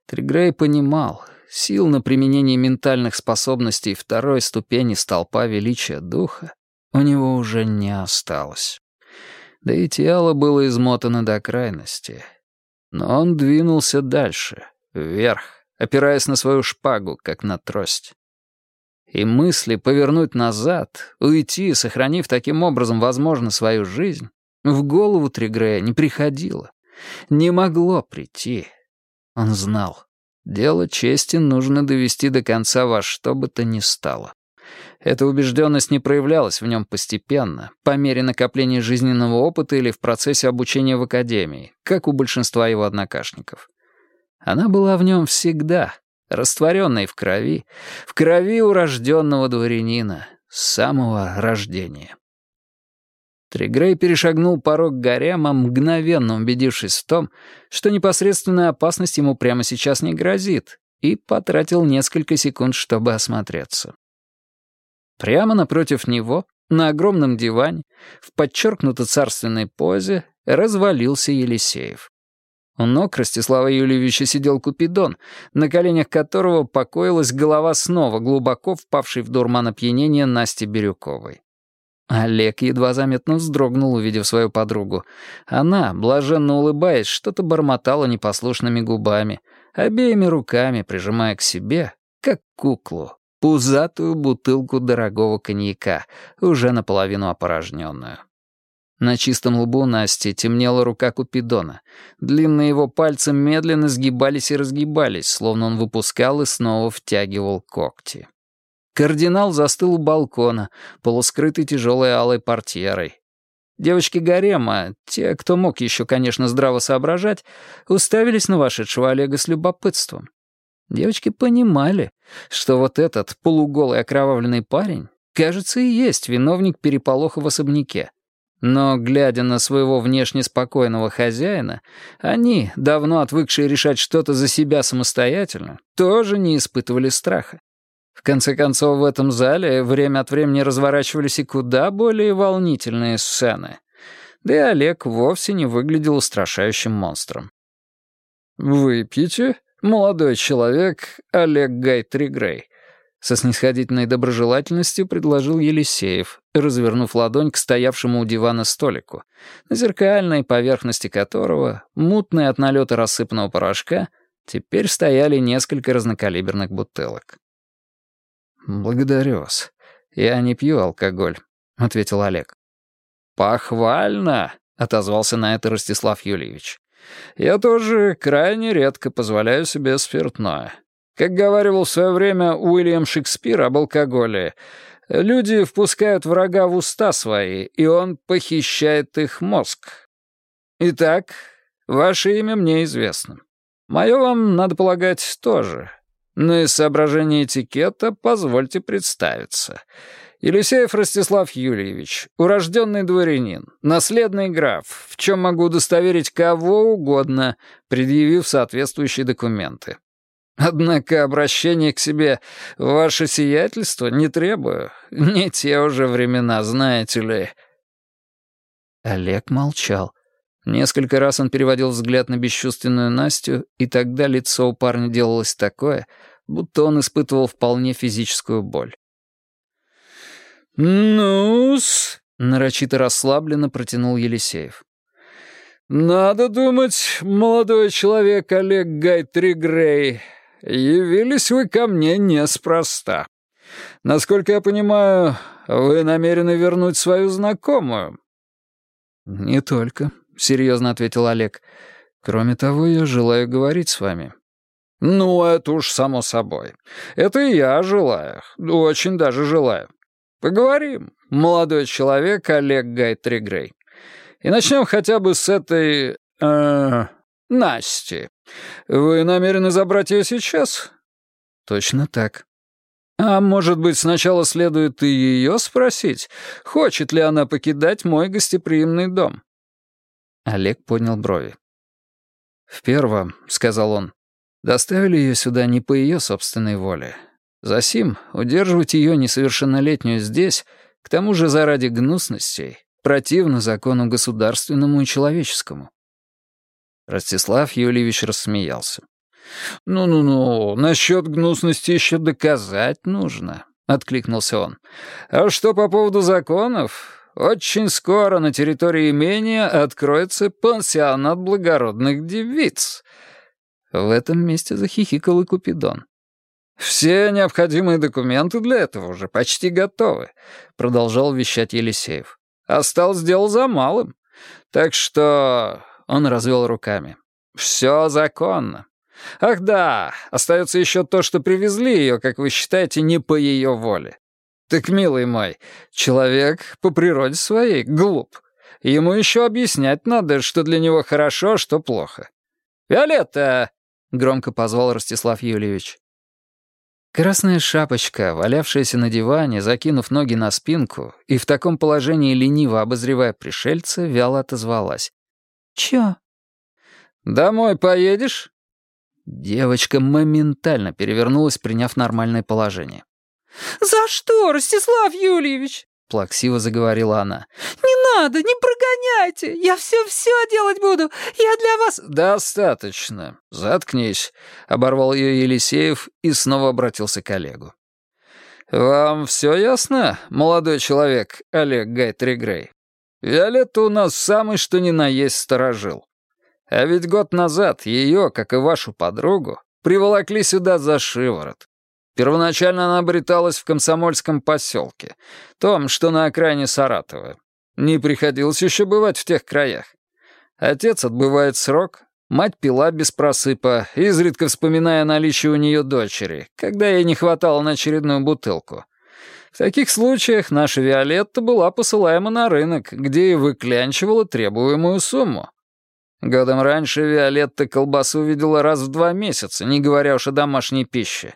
Тригрей понимал, сил на применение ментальных способностей второй ступени столпа величия духа у него уже не осталось. Да и тело было измотано до крайности — но он двинулся дальше, вверх, опираясь на свою шпагу, как на трость. И мысли повернуть назад, уйти, сохранив таким образом, возможно, свою жизнь, в голову Тригрея не приходило. Не могло прийти. Он знал, дело чести нужно довести до конца во что бы то ни стало. Эта убежденность не проявлялась в нем постепенно, по мере накопления жизненного опыта или в процессе обучения в академии, как у большинства его однокашников. Она была в нем всегда, растворенной в крови, в крови урожденного дворянина, с самого рождения. Тригрей перешагнул порог гарема, мгновенно убедившись в том, что непосредственная опасность ему прямо сейчас не грозит, и потратил несколько секунд, чтобы осмотреться. Прямо напротив него, на огромном диване, в подчеркнуто царственной позе, развалился Елисеев. У ног Ростислава Юльевича сидел Купидон, на коленях которого покоилась голова снова глубоко впавшей в дурман опьянения Насти Бирюковой. Олег едва заметно вздрогнул, увидев свою подругу. Она, блаженно улыбаясь, что-то бормотала непослушными губами, обеими руками прижимая к себе, как куклу, пузатую бутылку дорогого коньяка, уже наполовину опорожненную. На чистом лбу Насти темнела рука Купидона. Длинные его пальцы медленно сгибались и разгибались, словно он выпускал и снова втягивал когти. Кардинал застыл у балкона, полускрытый тяжелой алой портьерой. Девочки гарема, те, кто мог еще, конечно, здраво соображать, уставились на вошедшего Олега с любопытством. Девочки понимали, что вот этот полуголый окровавленный парень, кажется, и есть виновник переполоха в особняке. Но, глядя на своего внешне спокойного хозяина, они, давно отвыкшие решать что-то за себя самостоятельно, тоже не испытывали страха. В конце концов, в этом зале время от времени разворачивались и куда более волнительные сцены. Да и Олег вовсе не выглядел устрашающим монстром. «Выпьете?» «Молодой человек Олег Гай Тригрей», — со снисходительной доброжелательностью предложил Елисеев, развернув ладонь к стоявшему у дивана столику, на зеркальной поверхности которого, мутные от налета рассыпанного порошка, теперь стояли несколько разнокалиберных бутылок. «Благодарю вас. Я не пью алкоголь», — ответил Олег. «Похвально», — отозвался на это Ростислав Юльевич. Я тоже крайне редко позволяю себе спиртное. Как говаривал в свое время Уильям Шекспир об алкоголе, люди впускают врага в уста свои, и он похищает их мозг. Итак, ваше имя мне известно. Мое вам, надо полагать, тоже. Но из соображения этикета позвольте представиться. Елисеев Ростислав Юрьевич, урожденный дворянин, наследный граф, в чем могу удостоверить кого угодно, предъявив соответствующие документы. Однако обращение к себе ваше сиятельство не требую. Не те уже времена, знаете ли». Олег молчал. Несколько раз он переводил взгляд на бесчувственную Настю, и тогда лицо у парня делалось такое, будто он испытывал вполне физическую боль. «Ну-с», — нарочито расслабленно протянул Елисеев. «Надо думать, молодой человек Олег Гайтри Грей, явились вы ко мне неспроста. Насколько я понимаю, вы намерены вернуть свою знакомую?» «Не только», — серьезно ответил Олег. «Кроме того, я желаю говорить с вами». «Ну, это уж само собой. Это и я желаю. Очень даже желаю. Поговорим, молодой человек Олег Гайтри Грей. И начнем хотя бы с этой... Э, Насти. Вы намерены забрать ее сейчас? Точно так. А может быть, сначала следует и ее спросить, хочет ли она покидать мой гостеприимный дом? Олег поднял брови. «В первом», — сказал он, — «доставили ее сюда не по ее собственной воле. Засим удерживать ее несовершеннолетнюю здесь, к тому же заради гнусностей, противно закону государственному и человеческому. Ростислав Юльевич рассмеялся. «Ну-ну-ну, насчет гнусности еще доказать нужно», — откликнулся он. «А что по поводу законов? Очень скоро на территории имения откроется пансионат благородных девиц». В этом месте захихикал и Купидон. «Все необходимые документы для этого уже почти готовы», — продолжал вещать Елисеев. Осталось дело за малым. Так что...» — он развел руками. «Все законно. Ах да, остается еще то, что привезли ее, как вы считаете, не по ее воле. Так, милый мой, человек по природе своей глуп. Ему еще объяснять надо, что для него хорошо, а что плохо. «Виолетта!» — громко позвал Ростислав Юльевич. Красная шапочка, валявшаяся на диване, закинув ноги на спинку и в таком положении лениво обозревая пришельца, вяло отозвалась. «Чё?» «Домой поедешь?» Девочка моментально перевернулась, приняв нормальное положение. «За что, Ростислав Юльевич?» — плаксиво заговорила она. «Не надо, не прогоняйте! Я все-все делать буду! Я для вас...» «Достаточно. Заткнись», — оборвал ее Елисеев и снова обратился к Олегу. «Вам все ясно, молодой человек Олег Гайтригрей? Виолетта у нас самый что ни на есть сторожил. А ведь год назад ее, как и вашу подругу, приволокли сюда за шиворот. Первоначально она обреталась в комсомольском поселке, том, что на окраине Саратова. Не приходилось еще бывать в тех краях. Отец отбывает срок, мать пила без просыпа, изредка вспоминая наличие у нее дочери, когда ей не хватало на очередную бутылку. В таких случаях наша Виолетта была посылаема на рынок, где и выклянчивала требуемую сумму. Годом раньше Виолетта колбасу видела раз в два месяца, не говоря уж о домашней пище.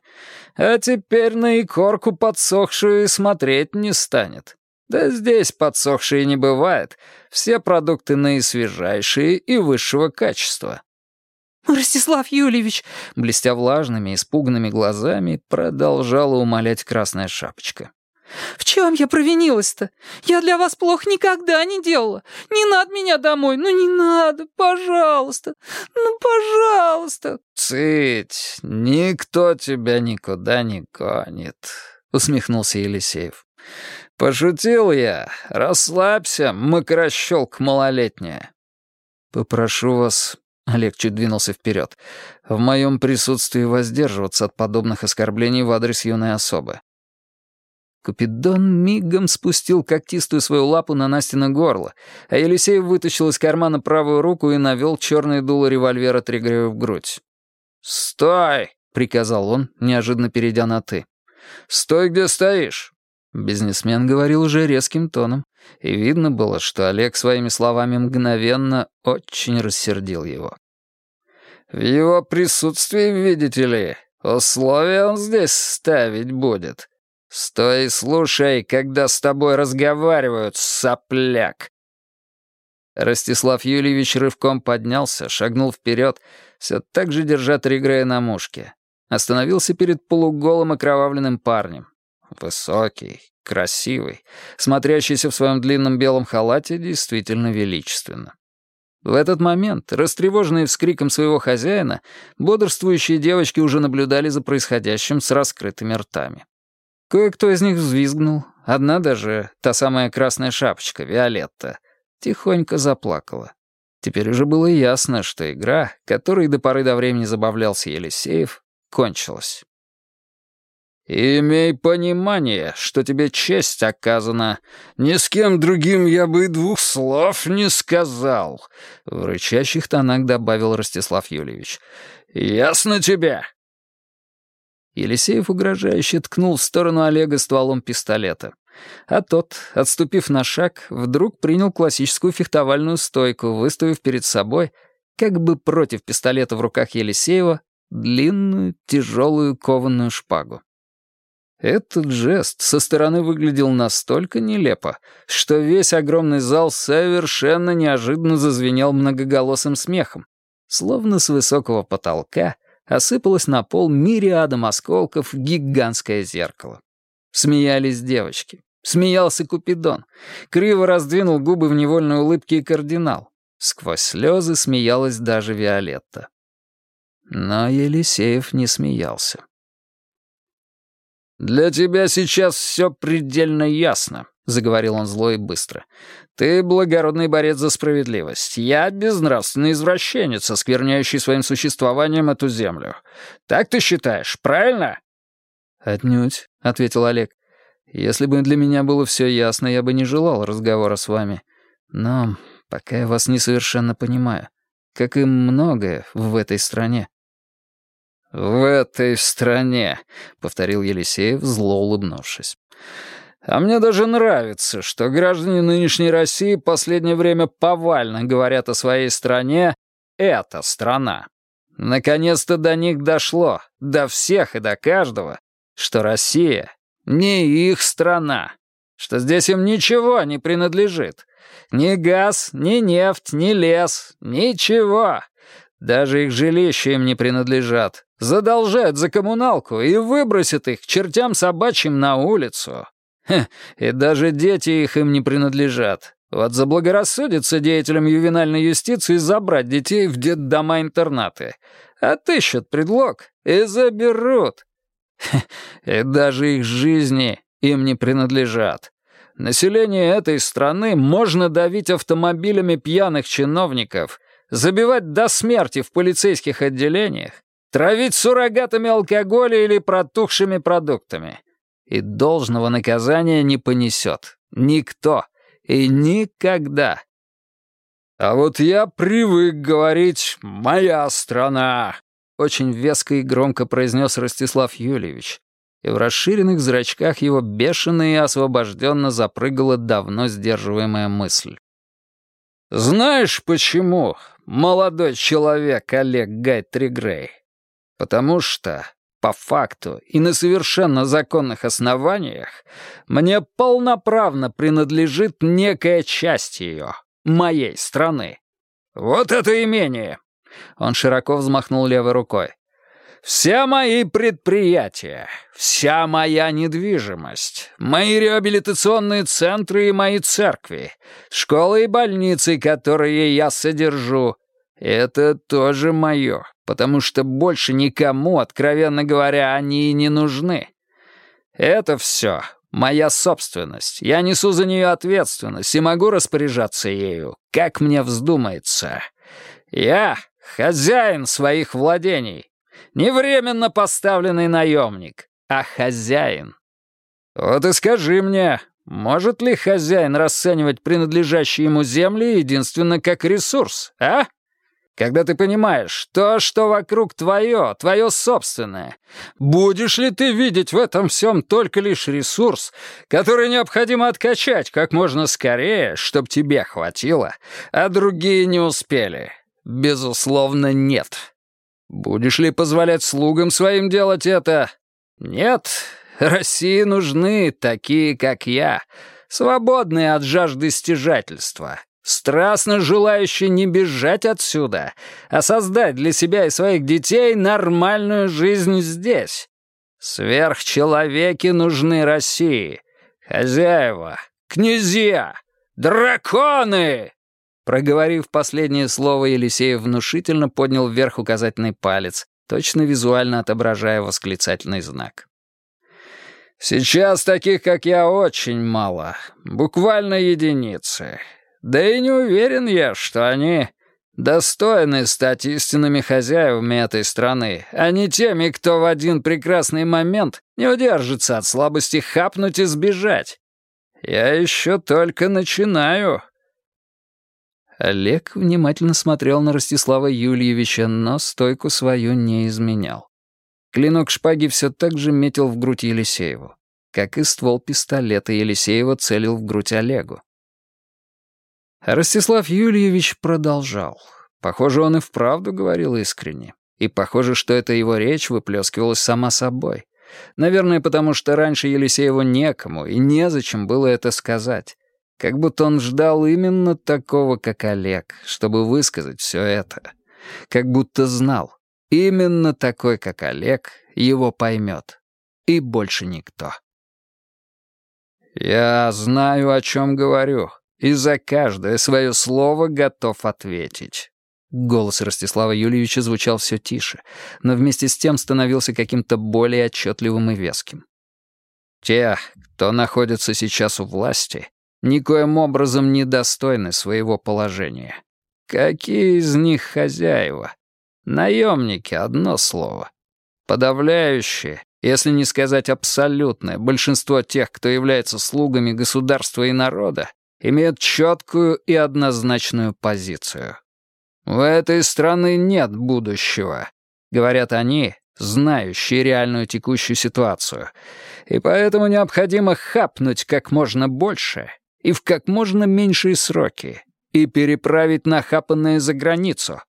А теперь на икорку подсохшую и смотреть не станет. Да здесь подсохшие не бывает. Все продукты наисвежайшие и высшего качества. «Ростислав Юльевич!» Блестя влажными, испуганными глазами, продолжала умолять красная шапочка. «В чем я провинилась-то? Я для вас плохо никогда не делала. Не надо меня домой, ну не надо, пожалуйста, ну пожалуйста». «Цыть, никто тебя никуда не гонит», — усмехнулся Елисеев. «Пошутил я. Расслабься, мокрощелк малолетняя». «Попрошу вас...» — Олег чуть двинулся вперед. «В моем присутствии воздерживаться от подобных оскорблений в адрес юной особы. Купидон мигом спустил когтистую свою лапу на Настина горло, а Елисеев вытащил из кармана правую руку и навел черное дуло револьвера Тригрею в грудь. «Стой!» — приказал он, неожиданно перейдя на «ты». «Стой, где стоишь!» Бизнесмен говорил уже резким тоном, и видно было, что Олег своими словами мгновенно очень рассердил его. «В его присутствии, видите ли, условия он здесь ставить будет», «Стой и слушай, когда с тобой разговаривают, сопляк!» Ростислав Юльевич рывком поднялся, шагнул вперед, все так же держа Тригрея на мушке. Остановился перед полуголым окровавленным парнем. Высокий, красивый, смотрящийся в своем длинном белом халате действительно величественно. В этот момент, растревоженные вскриком своего хозяина, бодрствующие девочки уже наблюдали за происходящим с раскрытыми ртами. Кое-кто из них взвизгнул, одна даже, та самая красная шапочка, Виолетта, тихонько заплакала. Теперь уже было ясно, что игра, которой до поры до времени забавлялся Елисеев, кончилась. «Имей понимание, что тебе честь оказана. Ни с кем другим я бы двух слов не сказал», — в рычащих тонах добавил Ростислав Юльевич. «Ясно тебе?» Елисеев угрожающе ткнул в сторону Олега стволом пистолета. А тот, отступив на шаг, вдруг принял классическую фехтовальную стойку, выставив перед собой, как бы против пистолета в руках Елисеева, длинную, тяжелую кованую шпагу. Этот жест со стороны выглядел настолько нелепо, что весь огромный зал совершенно неожиданно зазвенел многоголосым смехом, словно с высокого потолка осыпалось на пол мириадом осколков гигантское зеркало. Смеялись девочки. Смеялся Купидон. Криво раздвинул губы в невольной улыбке и кардинал. Сквозь слезы смеялась даже Виолетта. Но Елисеев не смеялся. «Для тебя сейчас все предельно ясно», — заговорил он зло и быстро. «Ты благородный борец за справедливость. Я безнравственный извращенец, оскверняющий своим существованием эту землю. Так ты считаешь, правильно?» «Отнюдь», — ответил Олег. «Если бы для меня было все ясно, я бы не желал разговора с вами. Но пока я вас не совершенно понимаю, как и многое в этой стране». «В этой стране», — повторил Елисеев, зло улыбнувшись. «А мне даже нравится, что граждане нынешней России последнее время повально говорят о своей стране «эта страна». Наконец-то до них дошло, до всех и до каждого, что Россия не их страна, что здесь им ничего не принадлежит. Ни газ, ни нефть, ни лес, ничего. Даже их жилища им не принадлежат. Задолжают за коммуналку и выбросят их к чертям собачьим на улицу. И даже дети их им не принадлежат. Вот заблагорассудится деятелям ювенальной юстиции забрать детей в детдома-интернаты. Отыщут предлог и заберут. И даже их жизни им не принадлежат. Население этой страны можно давить автомобилями пьяных чиновников, забивать до смерти в полицейских отделениях, травить суррогатами алкоголя или протухшими продуктами. И должного наказания не понесет. Никто. И никогда. А вот я привык говорить «моя страна», очень веско и громко произнес Ростислав Юльевич, и в расширенных зрачках его бешено и освобожденно запрыгала давно сдерживаемая мысль. «Знаешь почему, молодой человек Олег Гай Тригрей? Потому что, по факту и на совершенно законных основаниях, мне полноправно принадлежит некая часть ее, моей страны. Вот это имение, он широко взмахнул левой рукой. «Все мои предприятия, вся моя недвижимость, мои реабилитационные центры и мои церкви, школы и больницы, которые я содержу, это тоже мое, потому что больше никому, откровенно говоря, они и не нужны. Это все моя собственность. Я несу за нее ответственность и могу распоряжаться ею, как мне вздумается. Я Хозяин своих владений. Не временно поставленный наемник, а хозяин. Вот и скажи мне, может ли хозяин расценивать принадлежащие ему земли единственно как ресурс, а? Когда ты понимаешь, то, что вокруг твое, твое собственное, будешь ли ты видеть в этом всем только лишь ресурс, который необходимо откачать как можно скорее, чтобы тебе хватило, а другие не успели? Безусловно, нет. Будешь ли позволять слугам своим делать это? Нет. России нужны такие, как я, свободные от жажды стяжательства, страстно желающие не бежать отсюда, а создать для себя и своих детей нормальную жизнь здесь. Сверхчеловеки нужны России. Хозяева, князья, драконы!» Проговорив последнее слово, Елисеев внушительно поднял вверх указательный палец, точно визуально отображая восклицательный знак. «Сейчас таких, как я, очень мало. Буквально единицы. Да и не уверен я, что они достойны стать истинными хозяевами этой страны, а не теми, кто в один прекрасный момент не удержится от слабости хапнуть и сбежать. Я еще только начинаю». Олег внимательно смотрел на Ростислава Юльевича, но стойку свою не изменял. Клинок шпаги все так же метил в грудь Елисееву, как и ствол пистолета Елисеева целил в грудь Олегу. Ростислав Юльевич продолжал. Похоже, он и вправду говорил искренне. И похоже, что эта его речь выплескивалась сама собой. Наверное, потому что раньше Елисееву некому и незачем было это сказать. Как будто он ждал именно такого, как Олег, чтобы высказать все это. Как будто знал, именно такой, как Олег, его поймет. И больше никто. «Я знаю, о чем говорю, и за каждое свое слово готов ответить». Голос Ростислава Юльевича звучал все тише, но вместе с тем становился каким-то более отчетливым и веским. «Те, кто находится сейчас у власти, никоим образом недостойны своего положения. Какие из них хозяева? Наемники — одно слово. Подавляющее, если не сказать абсолютное, большинство тех, кто является слугами государства и народа, имеют четкую и однозначную позицию. В этой страны нет будущего, говорят они, знающие реальную текущую ситуацию, и поэтому необходимо хапнуть как можно больше и в как можно меньшие сроки, и переправить нахапанное за границу.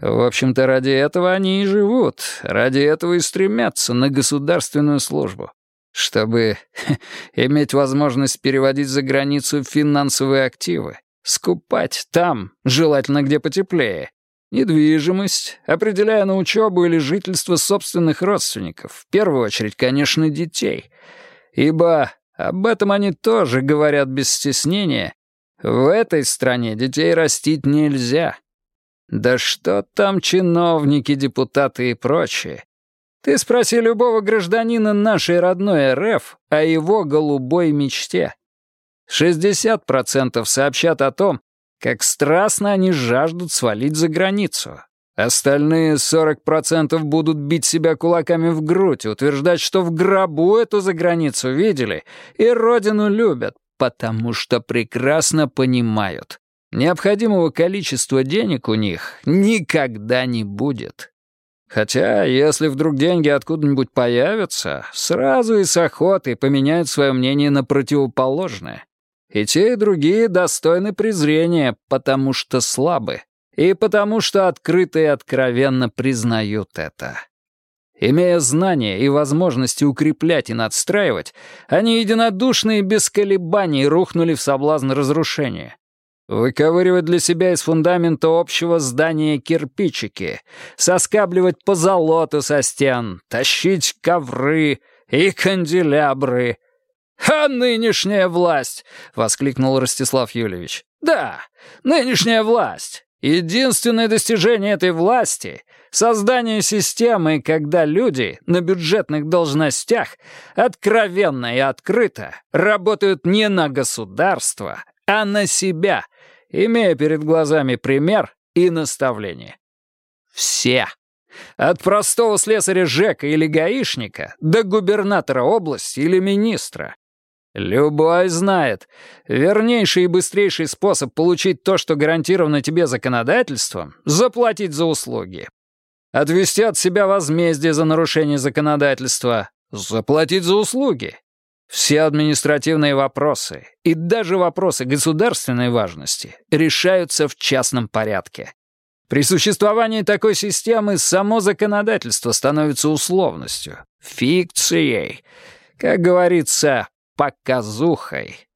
В общем-то, ради этого они и живут, ради этого и стремятся на государственную службу, чтобы иметь возможность переводить за границу финансовые активы, скупать там, желательно где потеплее, недвижимость, определяя на учебу или жительство собственных родственников, в первую очередь, конечно, детей, ибо об этом они тоже говорят без стеснения. В этой стране детей растить нельзя. Да что там чиновники, депутаты и прочие. Ты спроси любого гражданина нашей родной РФ о его голубой мечте. 60% сообщат о том, как страстно они жаждут свалить за границу. Остальные 40% будут бить себя кулаками в грудь, утверждать, что в гробу эту заграницу видели и родину любят, потому что прекрасно понимают. Необходимого количества денег у них никогда не будет. Хотя, если вдруг деньги откуда-нибудь появятся, сразу и с охотой поменяют свое мнение на противоположное. И те, и другие достойны презрения, потому что слабы и потому что открыто и откровенно признают это. Имея знания и возможности укреплять и надстраивать, они единодушно и без колебаний рухнули в соблазн разрушения. Выковыривать для себя из фундамента общего здания кирпичики, соскабливать по золоту со стен, тащить ковры и канделябры. «А нынешняя власть!» — воскликнул Ростислав Юльевич. «Да, нынешняя власть. Единственное достижение этой власти — создание системы, когда люди на бюджетных должностях откровенно и открыто работают не на государство, а на себя, имея перед глазами пример и наставление. Все. От простого слесаря Жека или гаишника до губернатора области или министра. Любой знает. Вернейший и быстрейший способ получить то, что гарантировано тебе законодательством — заплатить за услуги. Отвести от себя возмездие за нарушение законодательства — заплатить за услуги. Все административные вопросы и даже вопросы государственной важности решаются в частном порядке. При существовании такой системы само законодательство становится условностью, фикцией. Как говорится, показухой.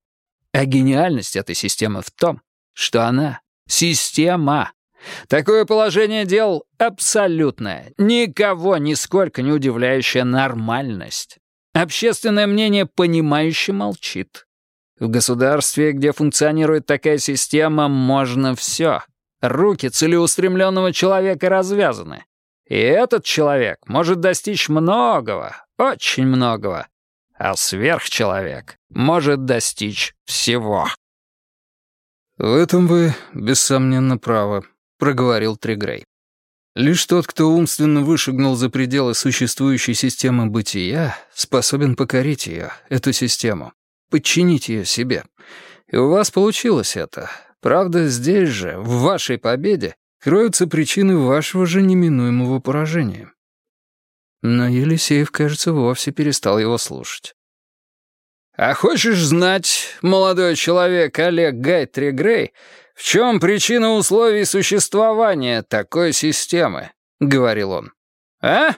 А гениальность этой системы в том, что она — система. Такое положение дел абсолютная, никого нисколько не удивляющая нормальность. Общественное мнение понимающе молчит. В государстве, где функционирует такая система, можно все. Руки целеустремленного человека развязаны. И этот человек может достичь многого, очень многого, а сверхчеловек может достичь всего. «В этом вы, бессомненно, правы», — проговорил Тригрей. «Лишь тот, кто умственно вышагнул за пределы существующей системы бытия, способен покорить ее, эту систему, подчинить ее себе. И у вас получилось это. Правда, здесь же, в вашей победе, кроются причины вашего же неминуемого поражения». Но Елисеев, кажется, вовсе перестал его слушать. «А хочешь знать, молодой человек Олег Гайтри Грей, в чем причина условий существования такой системы?» — говорил он. «А?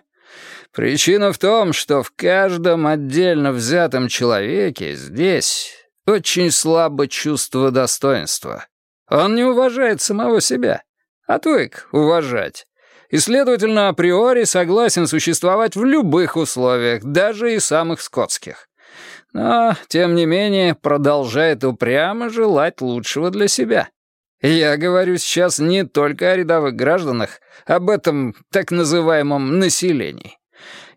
Причина в том, что в каждом отдельно взятом человеке здесь очень слабо чувство достоинства. Он не уважает самого себя, отвык уважать и, следовательно, априори согласен существовать в любых условиях, даже и самых скотских но, тем не менее, продолжает упрямо желать лучшего для себя. Я говорю сейчас не только о рядовых гражданах, об этом так называемом населении.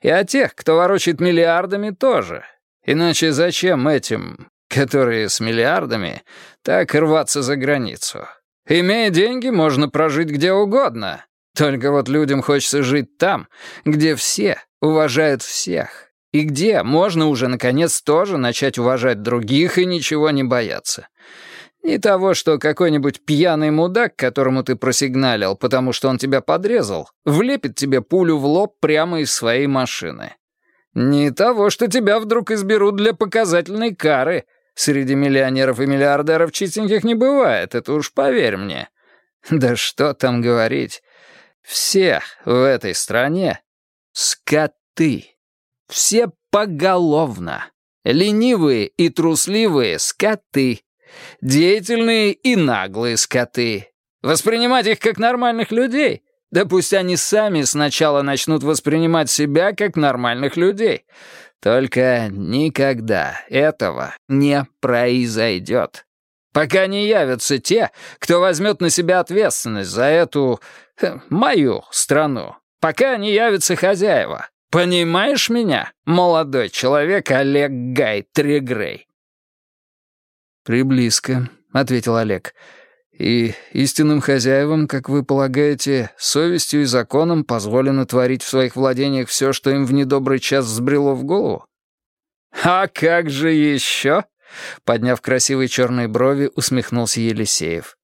И о тех, кто ворочает миллиардами тоже. Иначе зачем этим, которые с миллиардами, так рваться за границу? Имея деньги, можно прожить где угодно. Только вот людям хочется жить там, где все уважают всех. И где можно уже, наконец, тоже начать уважать других и ничего не бояться? И того, что какой-нибудь пьяный мудак, которому ты просигналил, потому что он тебя подрезал, влепит тебе пулю в лоб прямо из своей машины. Не того, что тебя вдруг изберут для показательной кары. Среди миллионеров и миллиардеров чистеньких не бывает, это уж поверь мне. Да что там говорить. Все в этой стране — скоты. Все поголовно. Ленивые и трусливые скоты. Деятельные и наглые скоты. Воспринимать их как нормальных людей? Да пусть они сами сначала начнут воспринимать себя как нормальных людей. Только никогда этого не произойдет. Пока не явятся те, кто возьмет на себя ответственность за эту... Э, мою страну. Пока не явятся хозяева. Понимаешь меня, молодой человек Олег Гай Тригрей?» «Приблизко», — ответил Олег. «И истинным хозяевам, как вы полагаете, совестью и законом позволено творить в своих владениях все, что им в недобрый час взбрело в голову?» «А как же еще?» — подняв красивые черные брови, усмехнулся Елисеев.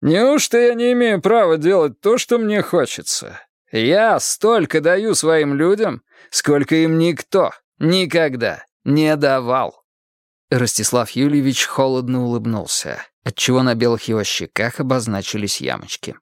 «Неужто я не имею права делать то, что мне хочется? Я столько даю своим людям, сколько им никто никогда не давал». Ростислав Юльевич холодно улыбнулся, отчего на белых его щеках обозначились ямочки.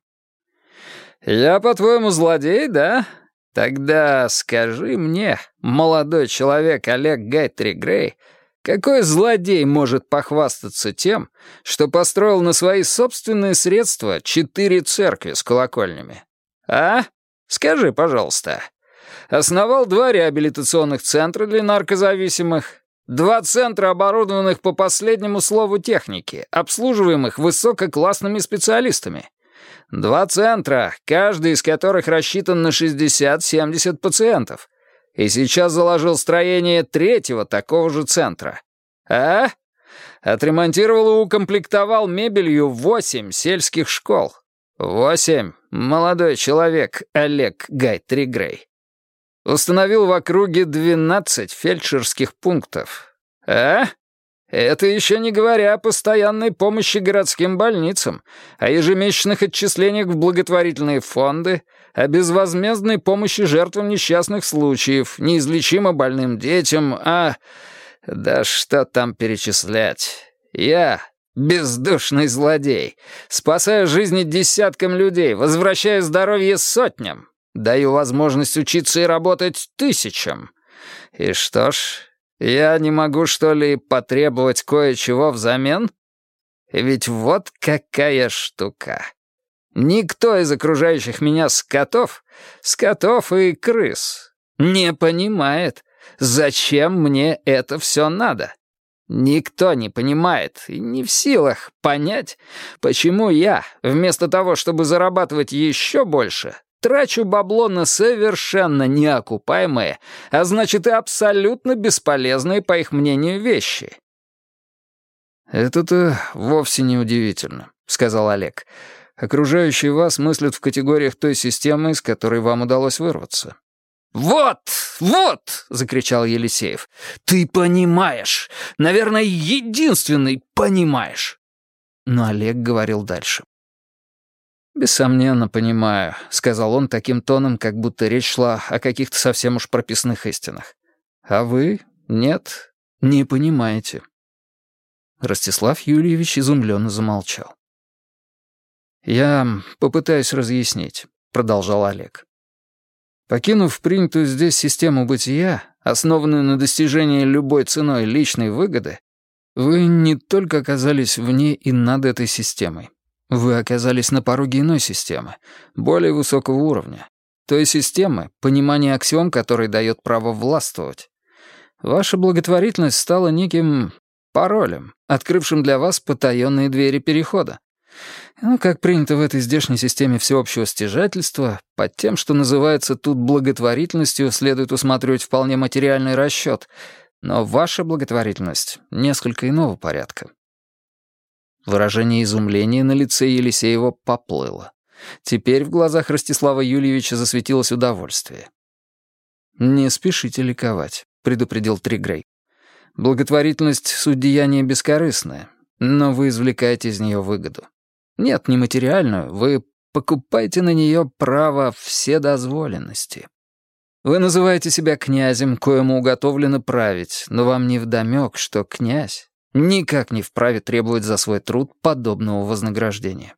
«Я, по-твоему, злодей, да? Тогда скажи мне, молодой человек Олег Гайтри Грей, какой злодей может похвастаться тем, что построил на свои собственные средства четыре церкви с колокольнями? А? Скажи, пожалуйста, основал два реабилитационных центра для наркозависимых, два центра, оборудованных по последнему слову техники, обслуживаемых высококлассными специалистами, два центра, каждый из которых рассчитан на 60-70 пациентов, и сейчас заложил строение третьего такого же центра. А? Отремонтировал и укомплектовал мебелью восемь сельских школ. Восемь, молодой человек Олег Гай Тригрей. Установил в округе 12 фельдшерских пунктов. А? Это еще не говоря о постоянной помощи городским больницам, о ежемесячных отчислениях в благотворительные фонды, о безвозмездной помощи жертвам несчастных случаев, неизлечимо больным детям, а... Да что там перечислять? Я, бездушный злодей, спасаю жизни десяткам людей, возвращаю здоровье сотням, Даю возможность учиться и работать тысячам. И что ж, я не могу, что ли, потребовать кое-чего взамен? Ведь вот какая штука. Никто из окружающих меня скотов, скотов и крыс, не понимает, зачем мне это все надо. Никто не понимает и не в силах понять, почему я, вместо того, чтобы зарабатывать еще больше, трачу бабло на совершенно неокупаемые, а значит и абсолютно бесполезные, по их мнению, вещи. «Это-то вовсе не удивительно», — сказал Олег. «Окружающие вас мыслят в категориях той системы, из которой вам удалось вырваться». «Вот, вот!» — закричал Елисеев. «Ты понимаешь! Наверное, единственный понимаешь!» Но Олег говорил дальше. «Бессомненно понимаю», — сказал он таким тоном, как будто речь шла о каких-то совсем уж прописных истинах. «А вы? Нет, не понимаете». Ростислав Юрьевич изумленно замолчал. «Я попытаюсь разъяснить», — продолжал Олег. «Покинув принятую здесь систему бытия, основанную на достижении любой ценой личной выгоды, вы не только оказались вне и над этой системой. Вы оказались на пороге иной системы, более высокого уровня. Той системы, понимание аксиом, который дает право властвовать. Ваша благотворительность стала неким паролем, открывшим для вас потаенные двери перехода. Ну, как принято в этой здешней системе всеобщего стяжательства, под тем, что называется тут благотворительностью, следует усматривать вполне материальный расчет, но ваша благотворительность несколько иного порядка. Выражение изумления на лице Елисеева поплыло. Теперь в глазах Ростислава Юльевича засветилось удовольствие. «Не спешите ликовать», — предупредил Тригрей. «Благотворительность — суть деяния бескорыстное, но вы извлекаете из нее выгоду. Нет, не материальную, вы покупаете на нее право вседозволенности. Вы называете себя князем, коему уготовлено править, но вам не вдомек, что князь никак не вправе требовать за свой труд подобного вознаграждения.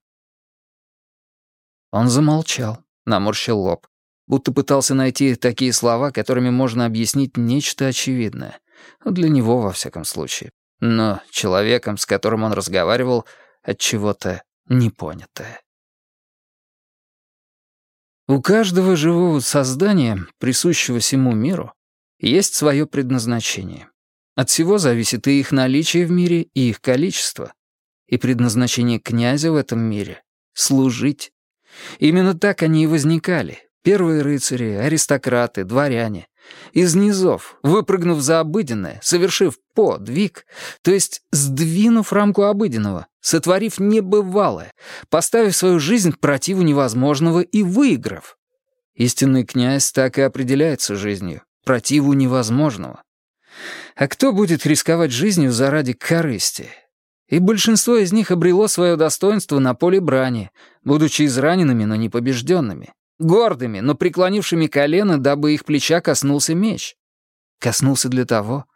Он замолчал, наморщил лоб, будто пытался найти такие слова, которыми можно объяснить нечто очевидное. Для него, во всяком случае. Но человеком, с которым он разговаривал, от чего-то непонятое. У каждого живого создания, присущего всему миру, есть свое предназначение. От всего зависит и их наличие в мире, и их количество. И предназначение князя в этом мире — служить. Именно так они и возникали. Первые рыцари, аристократы, дворяне. Из низов, выпрыгнув за обыденное, совершив подвиг, то есть сдвинув рамку обыденного, сотворив небывалое, поставив свою жизнь противу невозможного и выиграв. Истинный князь так и определяется жизнью, противу невозможного. А кто будет рисковать жизнью заради корысти? И большинство из них обрело свое достоинство на поле брани, будучи израненными, но не побежденными, гордыми, но преклонившими колено, дабы их плеча коснулся меч. Коснулся для того,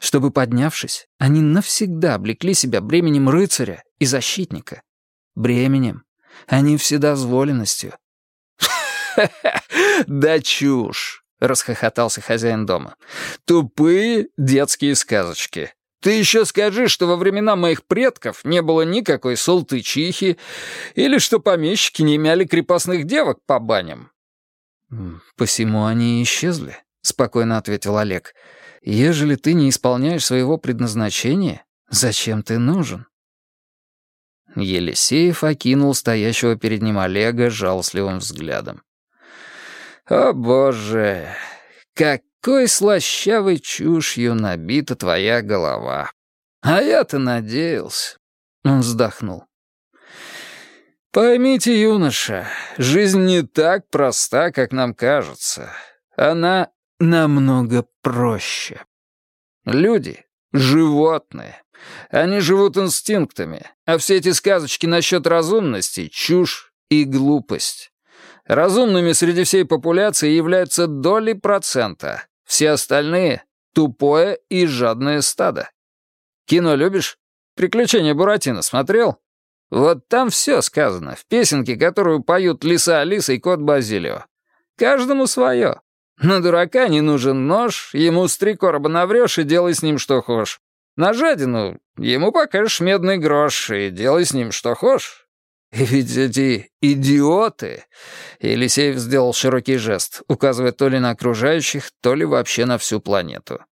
чтобы, поднявшись, они навсегда облекли себя бременем рыцаря и защитника. Бременем, а не вседозволенностью. «Да чушь!» — расхохотался хозяин дома. «Тупые детские сказочки. Ты еще скажи, что во времена моих предков не было никакой салтычихи или что помещики не имели крепостных девок по баням». «Посему они исчезли», — спокойно ответил Олег. «Ежели ты не исполняешь своего предназначения, зачем ты нужен?» Елисеев окинул стоящего перед ним Олега жалостливым взглядом. «О, боже, какой слащавой чушью набита твоя голова! А я-то надеялся!» Он вздохнул. «Поймите, юноша, жизнь не так проста, как нам кажется. Она намного проще. Люди — животные. Они живут инстинктами, а все эти сказочки насчет разумности — чушь и глупость. Разумными среди всей популяции являются доли процента. Все остальные — тупое и жадное стадо. Кино любишь? «Приключения Буратино» смотрел? Вот там все сказано, в песенке, которую поют Лиса Алиса и Кот Базилио. Каждому свое. На дурака не нужен нож, ему с три короба наврешь и делай с ним что хочешь. На жадину ему покажешь медный грош и делай с ним что хочешь. Ведь эти идиоты... Елисеев сделал широкий жест, указывая то ли на окружающих, то ли вообще на всю планету.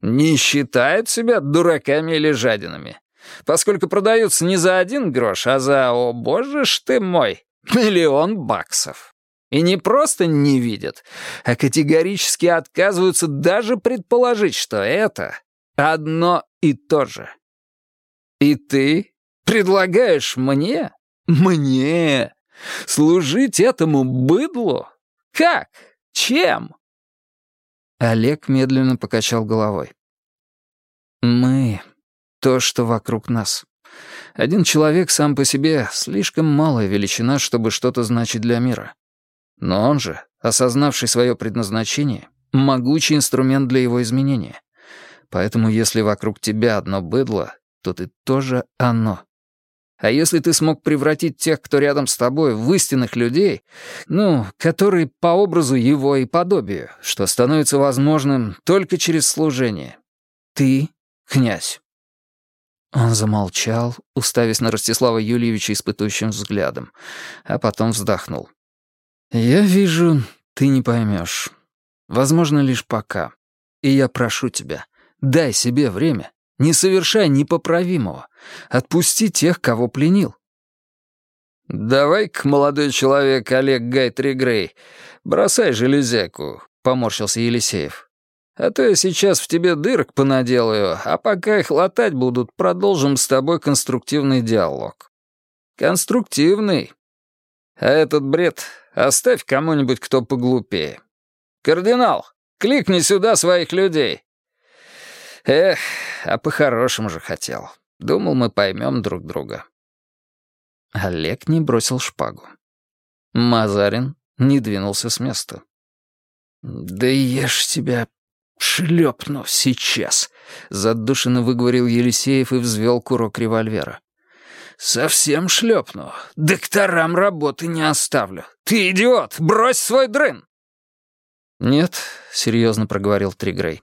Не считают себя дураками или жадинами, поскольку продаются не за один грош, а за, о боже ж ты мой, миллион баксов. И не просто не видят, а категорически отказываются даже предположить, что это одно и то же. И ты предлагаешь мне, мне, служить этому быдлу? Как? Чем?» Олег медленно покачал головой. «Мы — то, что вокруг нас. Один человек сам по себе — слишком малая величина, чтобы что-то значить для мира. Но он же, осознавший свое предназначение, могучий инструмент для его изменения. Поэтому если вокруг тебя одно быдло, то ты тоже оно. А если ты смог превратить тех, кто рядом с тобой, в истинных людей, ну, которые по образу его и подобию, что становится возможным только через служение, ты — князь. Он замолчал, уставясь на Ростислава Юльевича испытующим взглядом, а потом вздохнул. «Я вижу, ты не поймешь. Возможно, лишь пока. И я прошу тебя, дай себе время. Не совершай непоправимого. Отпусти тех, кого пленил». «Давай-ка, молодой человек Олег Гайтри Грей, бросай железяку», — поморщился Елисеев. «А то я сейчас в тебе дырок понаделаю, а пока их латать будут, продолжим с тобой конструктивный диалог». «Конструктивный. А этот бред Оставь кому-нибудь, кто поглупее. Кардинал, кликни сюда своих людей. Эх, а по-хорошему же хотел. Думал, мы поймем друг друга. Олег не бросил шпагу. Мазарин не двинулся с места. «Да ж тебя шлепну сейчас», — задушенно выговорил Елисеев и взвел курок револьвера. «Совсем шлепну. Докторам работы не оставлю. Ты идиот! Брось свой дрын!» «Нет», — серьезно проговорил Тригрей.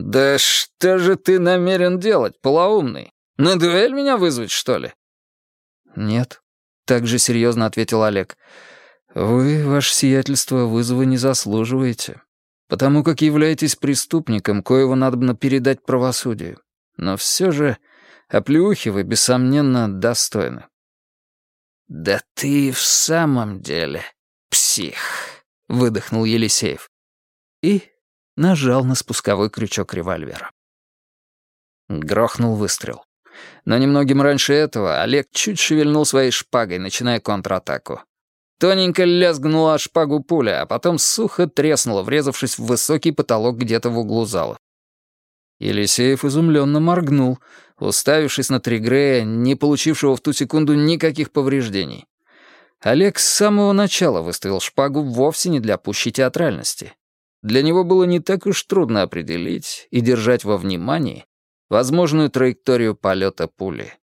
«Да что же ты намерен делать, полоумный? На дуэль меня вызвать, что ли?» «Нет», — также серьезно ответил Олег. «Вы, ваше сиятельство, вызова не заслуживаете, потому как являетесь преступником, коего надо передать правосудию. Но все же плюхи вы, бессомненно, достойны». «Да ты в самом деле псих», — выдохнул Елисеев. И нажал на спусковой крючок револьвера. Грохнул выстрел. Но немногим раньше этого Олег чуть шевельнул своей шпагой, начиная контратаку. Тоненько лязгнула шпагу пуля, а потом сухо треснула, врезавшись в высокий потолок где-то в углу зала. Елисеев изумленно моргнул, уставившись на Тригрея, не получившего в ту секунду никаких повреждений. Олег с самого начала выставил шпагу вовсе не для пущей театральности. Для него было не так уж трудно определить и держать во внимании возможную траекторию полета пули.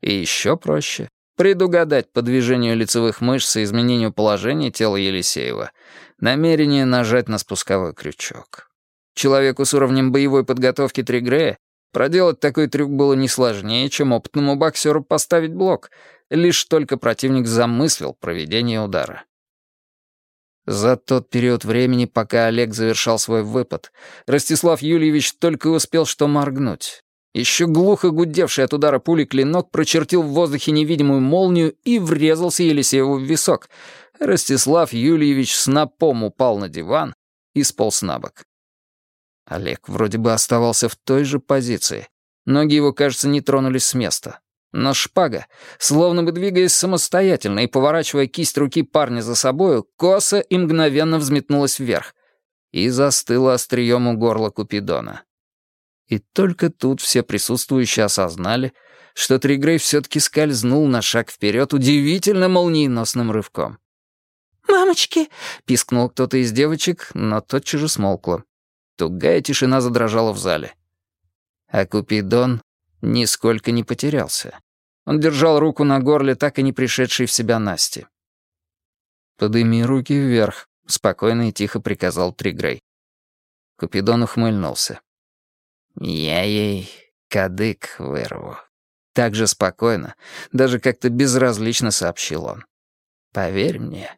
И еще проще — предугадать по движению лицевых мышц и изменению положения тела Елисеева намерение нажать на спусковой крючок. Человеку с уровнем боевой подготовки Тригрея проделать такой трюк было не сложнее, чем опытному боксеру поставить блок, лишь только противник замыслил проведение удара. За тот период времени, пока Олег завершал свой выпад, Ростислав Юльевич только успел что моргнуть. Еще глухо гудевший от удара пули клинок прочертил в воздухе невидимую молнию и врезался Елисееву в висок. Ростислав Юльевич снопом упал на диван и сполз на бок. Олег вроде бы оставался в той же позиции. Ноги его, кажется, не тронулись с места. Но шпага, словно бы двигаясь самостоятельно и поворачивая кисть руки парня за собою, косо и мгновенно взметнулась вверх и застыла острием у горла Купидона. И только тут все присутствующие осознали, что Тригрей все-таки скользнул на шаг вперед удивительно молниеносным рывком. «Мамочки!» — пискнул кто-то из девочек, но тотчас же смолкло. Тугая тишина задрожала в зале. А Купидон нисколько не потерялся. Он держал руку на горле, так и не пришедшей в себя Насти. «Подыми руки вверх», — спокойно и тихо приказал Тригрей. Купидон ухмыльнулся. «Я ей кадык вырву». Так же спокойно, даже как-то безразлично сообщил он. «Поверь мне,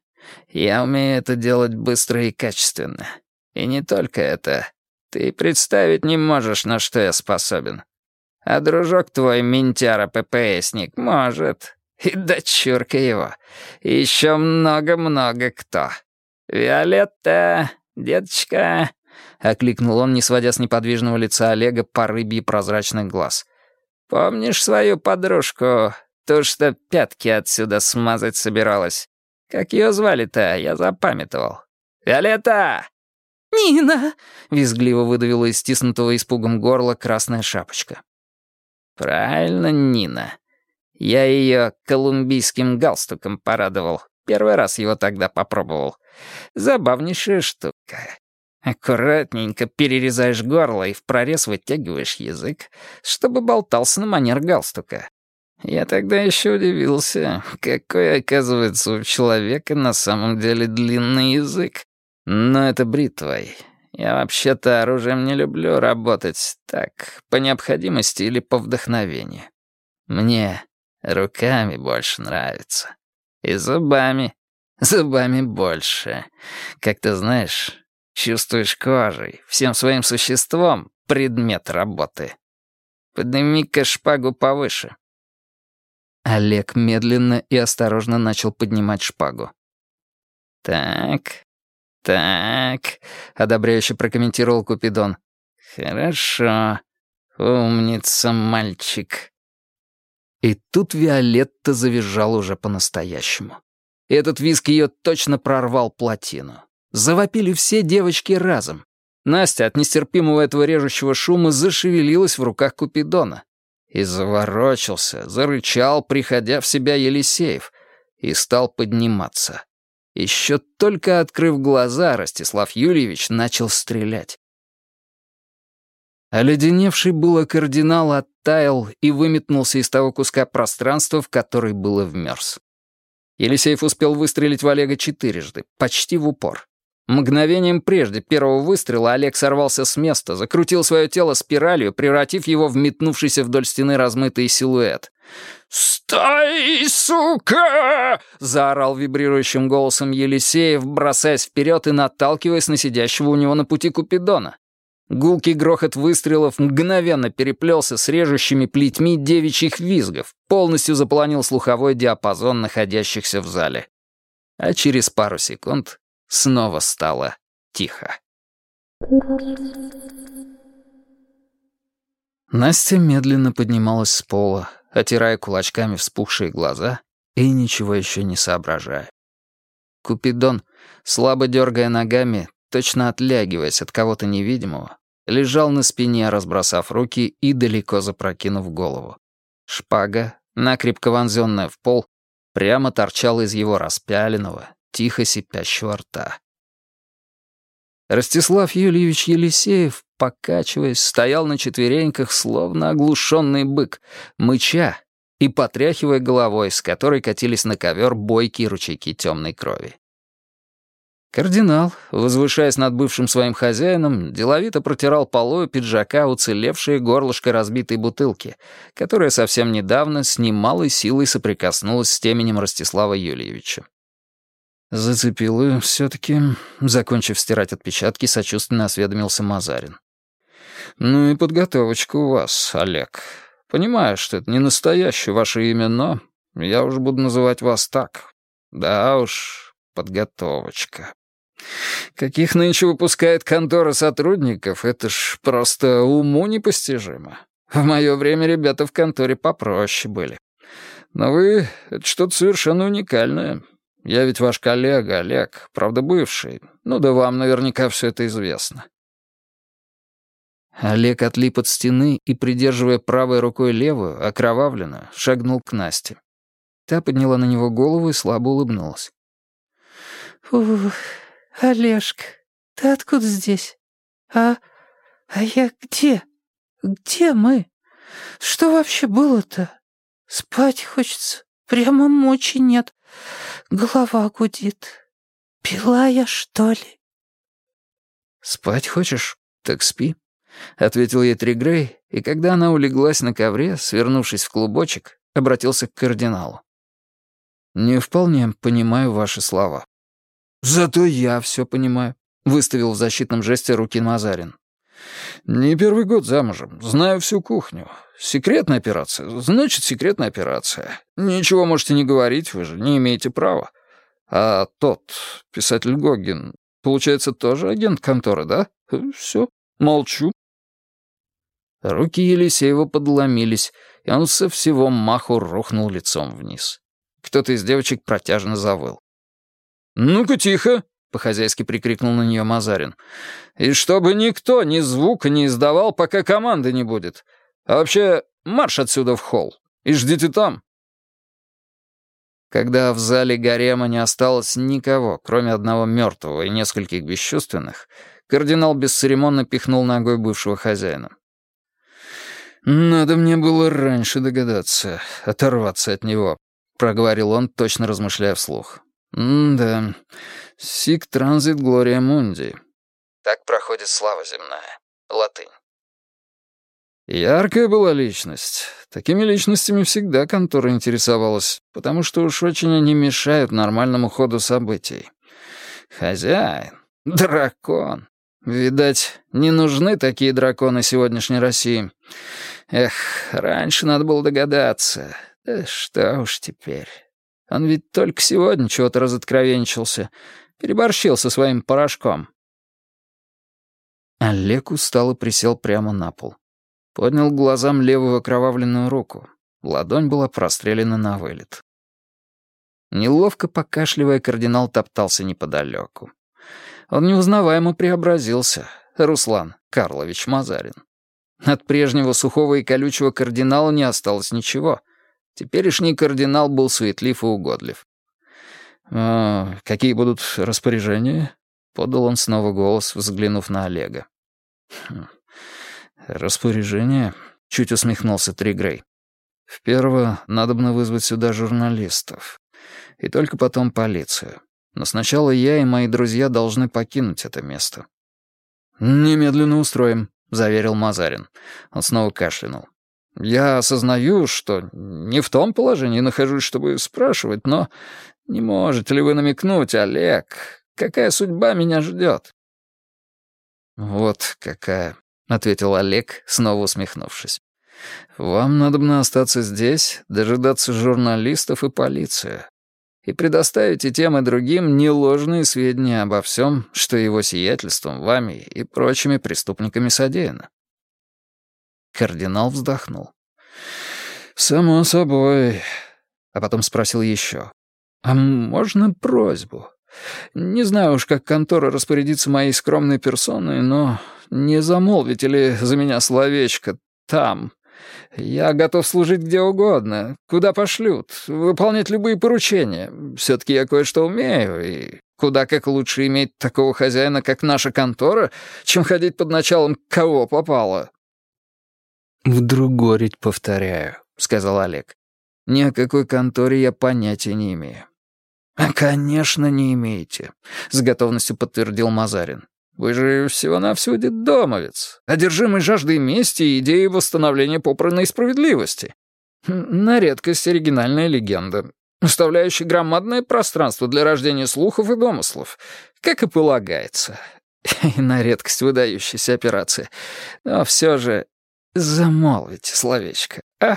я умею это делать быстро и качественно. И не только это. Ты представить не можешь, на что я способен. А дружок твой, ментяра-ППСник, может. И дочурка его. И еще много-много кто. «Виолетта, деточка!» — окликнул он, не сводя с неподвижного лица Олега по рыбьи прозрачных глаз. «Помнишь свою подружку, ту, что пятки отсюда смазать собиралась? Как ее звали-то, я запамятовал. Виолетта!» «Нина!» — визгливо выдавила из стиснутого испугом горла красная шапочка. «Правильно, Нина. Я ее колумбийским галстуком порадовал. Первый раз его тогда попробовал. Забавнейшая штука. Аккуратненько перерезаешь горло и в прорез вытягиваешь язык, чтобы болтался на манер галстука. Я тогда еще удивился, какой, оказывается, у человека на самом деле длинный язык. Но это бритвой. Я вообще-то оружием не люблю работать так, по необходимости или по вдохновению. Мне руками больше нравится. И зубами. Зубами больше. Как ты знаешь, чувствуешь кожей, всем своим существом предмет работы. Подними-ка шпагу повыше. Олег медленно и осторожно начал поднимать шпагу. «Так, «Так», — одобряюще прокомментировал Купидон. «Хорошо. Умница, мальчик». И тут Виолетта завизжала уже по-настоящему. Этот визг ее точно прорвал плотину. Завопили все девочки разом. Настя от нестерпимого этого режущего шума зашевелилась в руках Купидона. И заворочился, зарычал, приходя в себя Елисеев, и стал подниматься. Еще только открыв глаза, Ростислав Юрьевич начал стрелять. Оледеневший было кардинал оттаял и выметнулся из того куска пространства, в который было вмерз. Елисеев успел выстрелить в Олега четырежды, почти в упор. Мгновением прежде первого выстрела Олег сорвался с места, закрутил свое тело спиралью, превратив его в метнувшийся вдоль стены размытый силуэт. «Стой, сука!» — заорал вибрирующим голосом Елисеев, бросаясь вперед и наталкиваясь на сидящего у него на пути Купидона. Гулкий грохот выстрелов мгновенно переплелся с режущими плетьми девичьих визгов, полностью заполонил слуховой диапазон находящихся в зале. А через пару секунд снова стало тихо. Настя медленно поднималась с пола, отирая кулачками вспухшие глаза и ничего еще не соображая. Купидон, слабо дергая ногами, точно отлягиваясь от кого-то невидимого, лежал на спине, разбросав руки и далеко запрокинув голову. Шпага, накрепко вонзенная в пол, прямо торчала из его распяленного, тихо сипящего рта. Ростислав Юльевич Елисеев, покачиваясь, стоял на четвереньках, словно оглушенный бык, мыча и потряхивая головой, с которой катились на ковер бойкие ручейки темной крови. Кардинал, возвышаясь над бывшим своим хозяином, деловито протирал полою пиджака уцелевшее горлышко разбитой бутылки, которая совсем недавно с немалой силой соприкоснулась с теменем Ростислава Юльевича. Зацепил и все-таки, закончив стирать отпечатки, сочувственно осведомился Мазарин. «Ну и подготовочка у вас, Олег. Понимаю, что это не настоящее ваше имя, но я уж буду называть вас так. Да уж, подготовочка. Каких нынче выпускает контора сотрудников, это ж просто уму непостижимо. В мое время ребята в конторе попроще были. Но вы — это что-то совершенно уникальное. Я ведь ваш коллега, Олег, правда бывший. Ну да вам наверняка все это известно». Олег отлип от стены и, придерживая правой рукой левую, окровавленную, шагнул к Насте. Та подняла на него голову и слабо улыбнулась. «Ух, Олежка, ты откуда здесь? А... а я где? Где мы? Что вообще было-то? Спать хочется, прямо мочи нет. Голова гудит. Пила я, что ли?» «Спать хочешь? Так спи», — ответил ей Тригрей, и когда она улеглась на ковре, свернувшись в клубочек, обратился к кардиналу. «Не вполне понимаю ваши слова». «Зато я все понимаю», — выставил в защитном жесте руки Мазарин. «Не первый год замужем. Знаю всю кухню. Секретная операция. Значит, секретная операция. Ничего можете не говорить, вы же не имеете права. А тот, писатель Гогин, получается, тоже агент конторы, да? Все, молчу». Руки Елисеева подломились, и он со всего маху рухнул лицом вниз. Кто-то из девочек протяжно завыл. «Ну-ка, тихо!» — по-хозяйски прикрикнул на нее Мазарин. «И чтобы никто ни звука не издавал, пока команды не будет. А вообще, марш отсюда в холл и ждите там». Когда в зале гарема не осталось никого, кроме одного мертвого и нескольких бесчувственных, кардинал бесцеремонно пихнул ногой бывшего хозяина. «Надо мне было раньше догадаться, оторваться от него», — проговорил он, точно размышляя вслух. «М-да, сик транзит глория мунди». Так проходит слава земная. Латынь. Яркая была личность. Такими личностями всегда контора интересовалась, потому что уж очень они мешают нормальному ходу событий. Хозяин, дракон. Видать, не нужны такие драконы сегодняшней России. Эх, раньше надо было догадаться. Да что уж теперь. Он ведь только сегодня чего-то разоткровенчился. Переборщил со своим порошком. Олег устало присел прямо на пол. Поднял глазам левую окровавленную руку. Ладонь была прострелена на вылет. Неловко покашливая, кардинал топтался неподалеку. Он неузнаваемо преобразился. Руслан Карлович Мазарин. От прежнего сухого и колючего кардинала не осталось ничего. Теперешний кардинал был суетлив и угодлив. «А какие будут распоряжения?» — подал он снова голос, взглянув на Олега. «Хм, «Распоряжение?» — чуть усмехнулся Тригрей. «В-первых, надобно вызвать сюда журналистов. И только потом полицию. Но сначала я и мои друзья должны покинуть это место». «Немедленно устроим», — заверил Мазарин. Он снова кашлянул. «Я осознаю, что не в том положении нахожусь, чтобы спрашивать, но не можете ли вы намекнуть, Олег, какая судьба меня ждет?» «Вот какая», — ответил Олег, снова усмехнувшись. «Вам надо бы остаться здесь, дожидаться журналистов и полиции, и предоставить и тем, и другим неложные сведения обо всем, что его сиятельством, вами и прочими преступниками содеяно. Кардинал вздохнул. «Само собой». А потом спросил еще. «А можно просьбу? Не знаю уж, как контора распорядится моей скромной персоной, но не замолвите ли за меня словечко там? Я готов служить где угодно, куда пошлют, выполнять любые поручения. Все-таки я кое-что умею, и куда как лучше иметь такого хозяина, как наша контора, чем ходить под началом кого попало». «Вдруг гореть повторяю», — сказал Олег. «Ни о какой конторе я понятия не имею». «А, конечно, не имеете», — с готовностью подтвердил Мазарин. «Вы же всего-навсего детдомовец, одержимый жаждой мести и идеей восстановления попранной справедливости. На редкость оригинальная легенда, оставляющая громадное пространство для рождения слухов и домыслов, как и полагается. И на редкость выдающаяся операция. Но все же Замолвите словечко, а,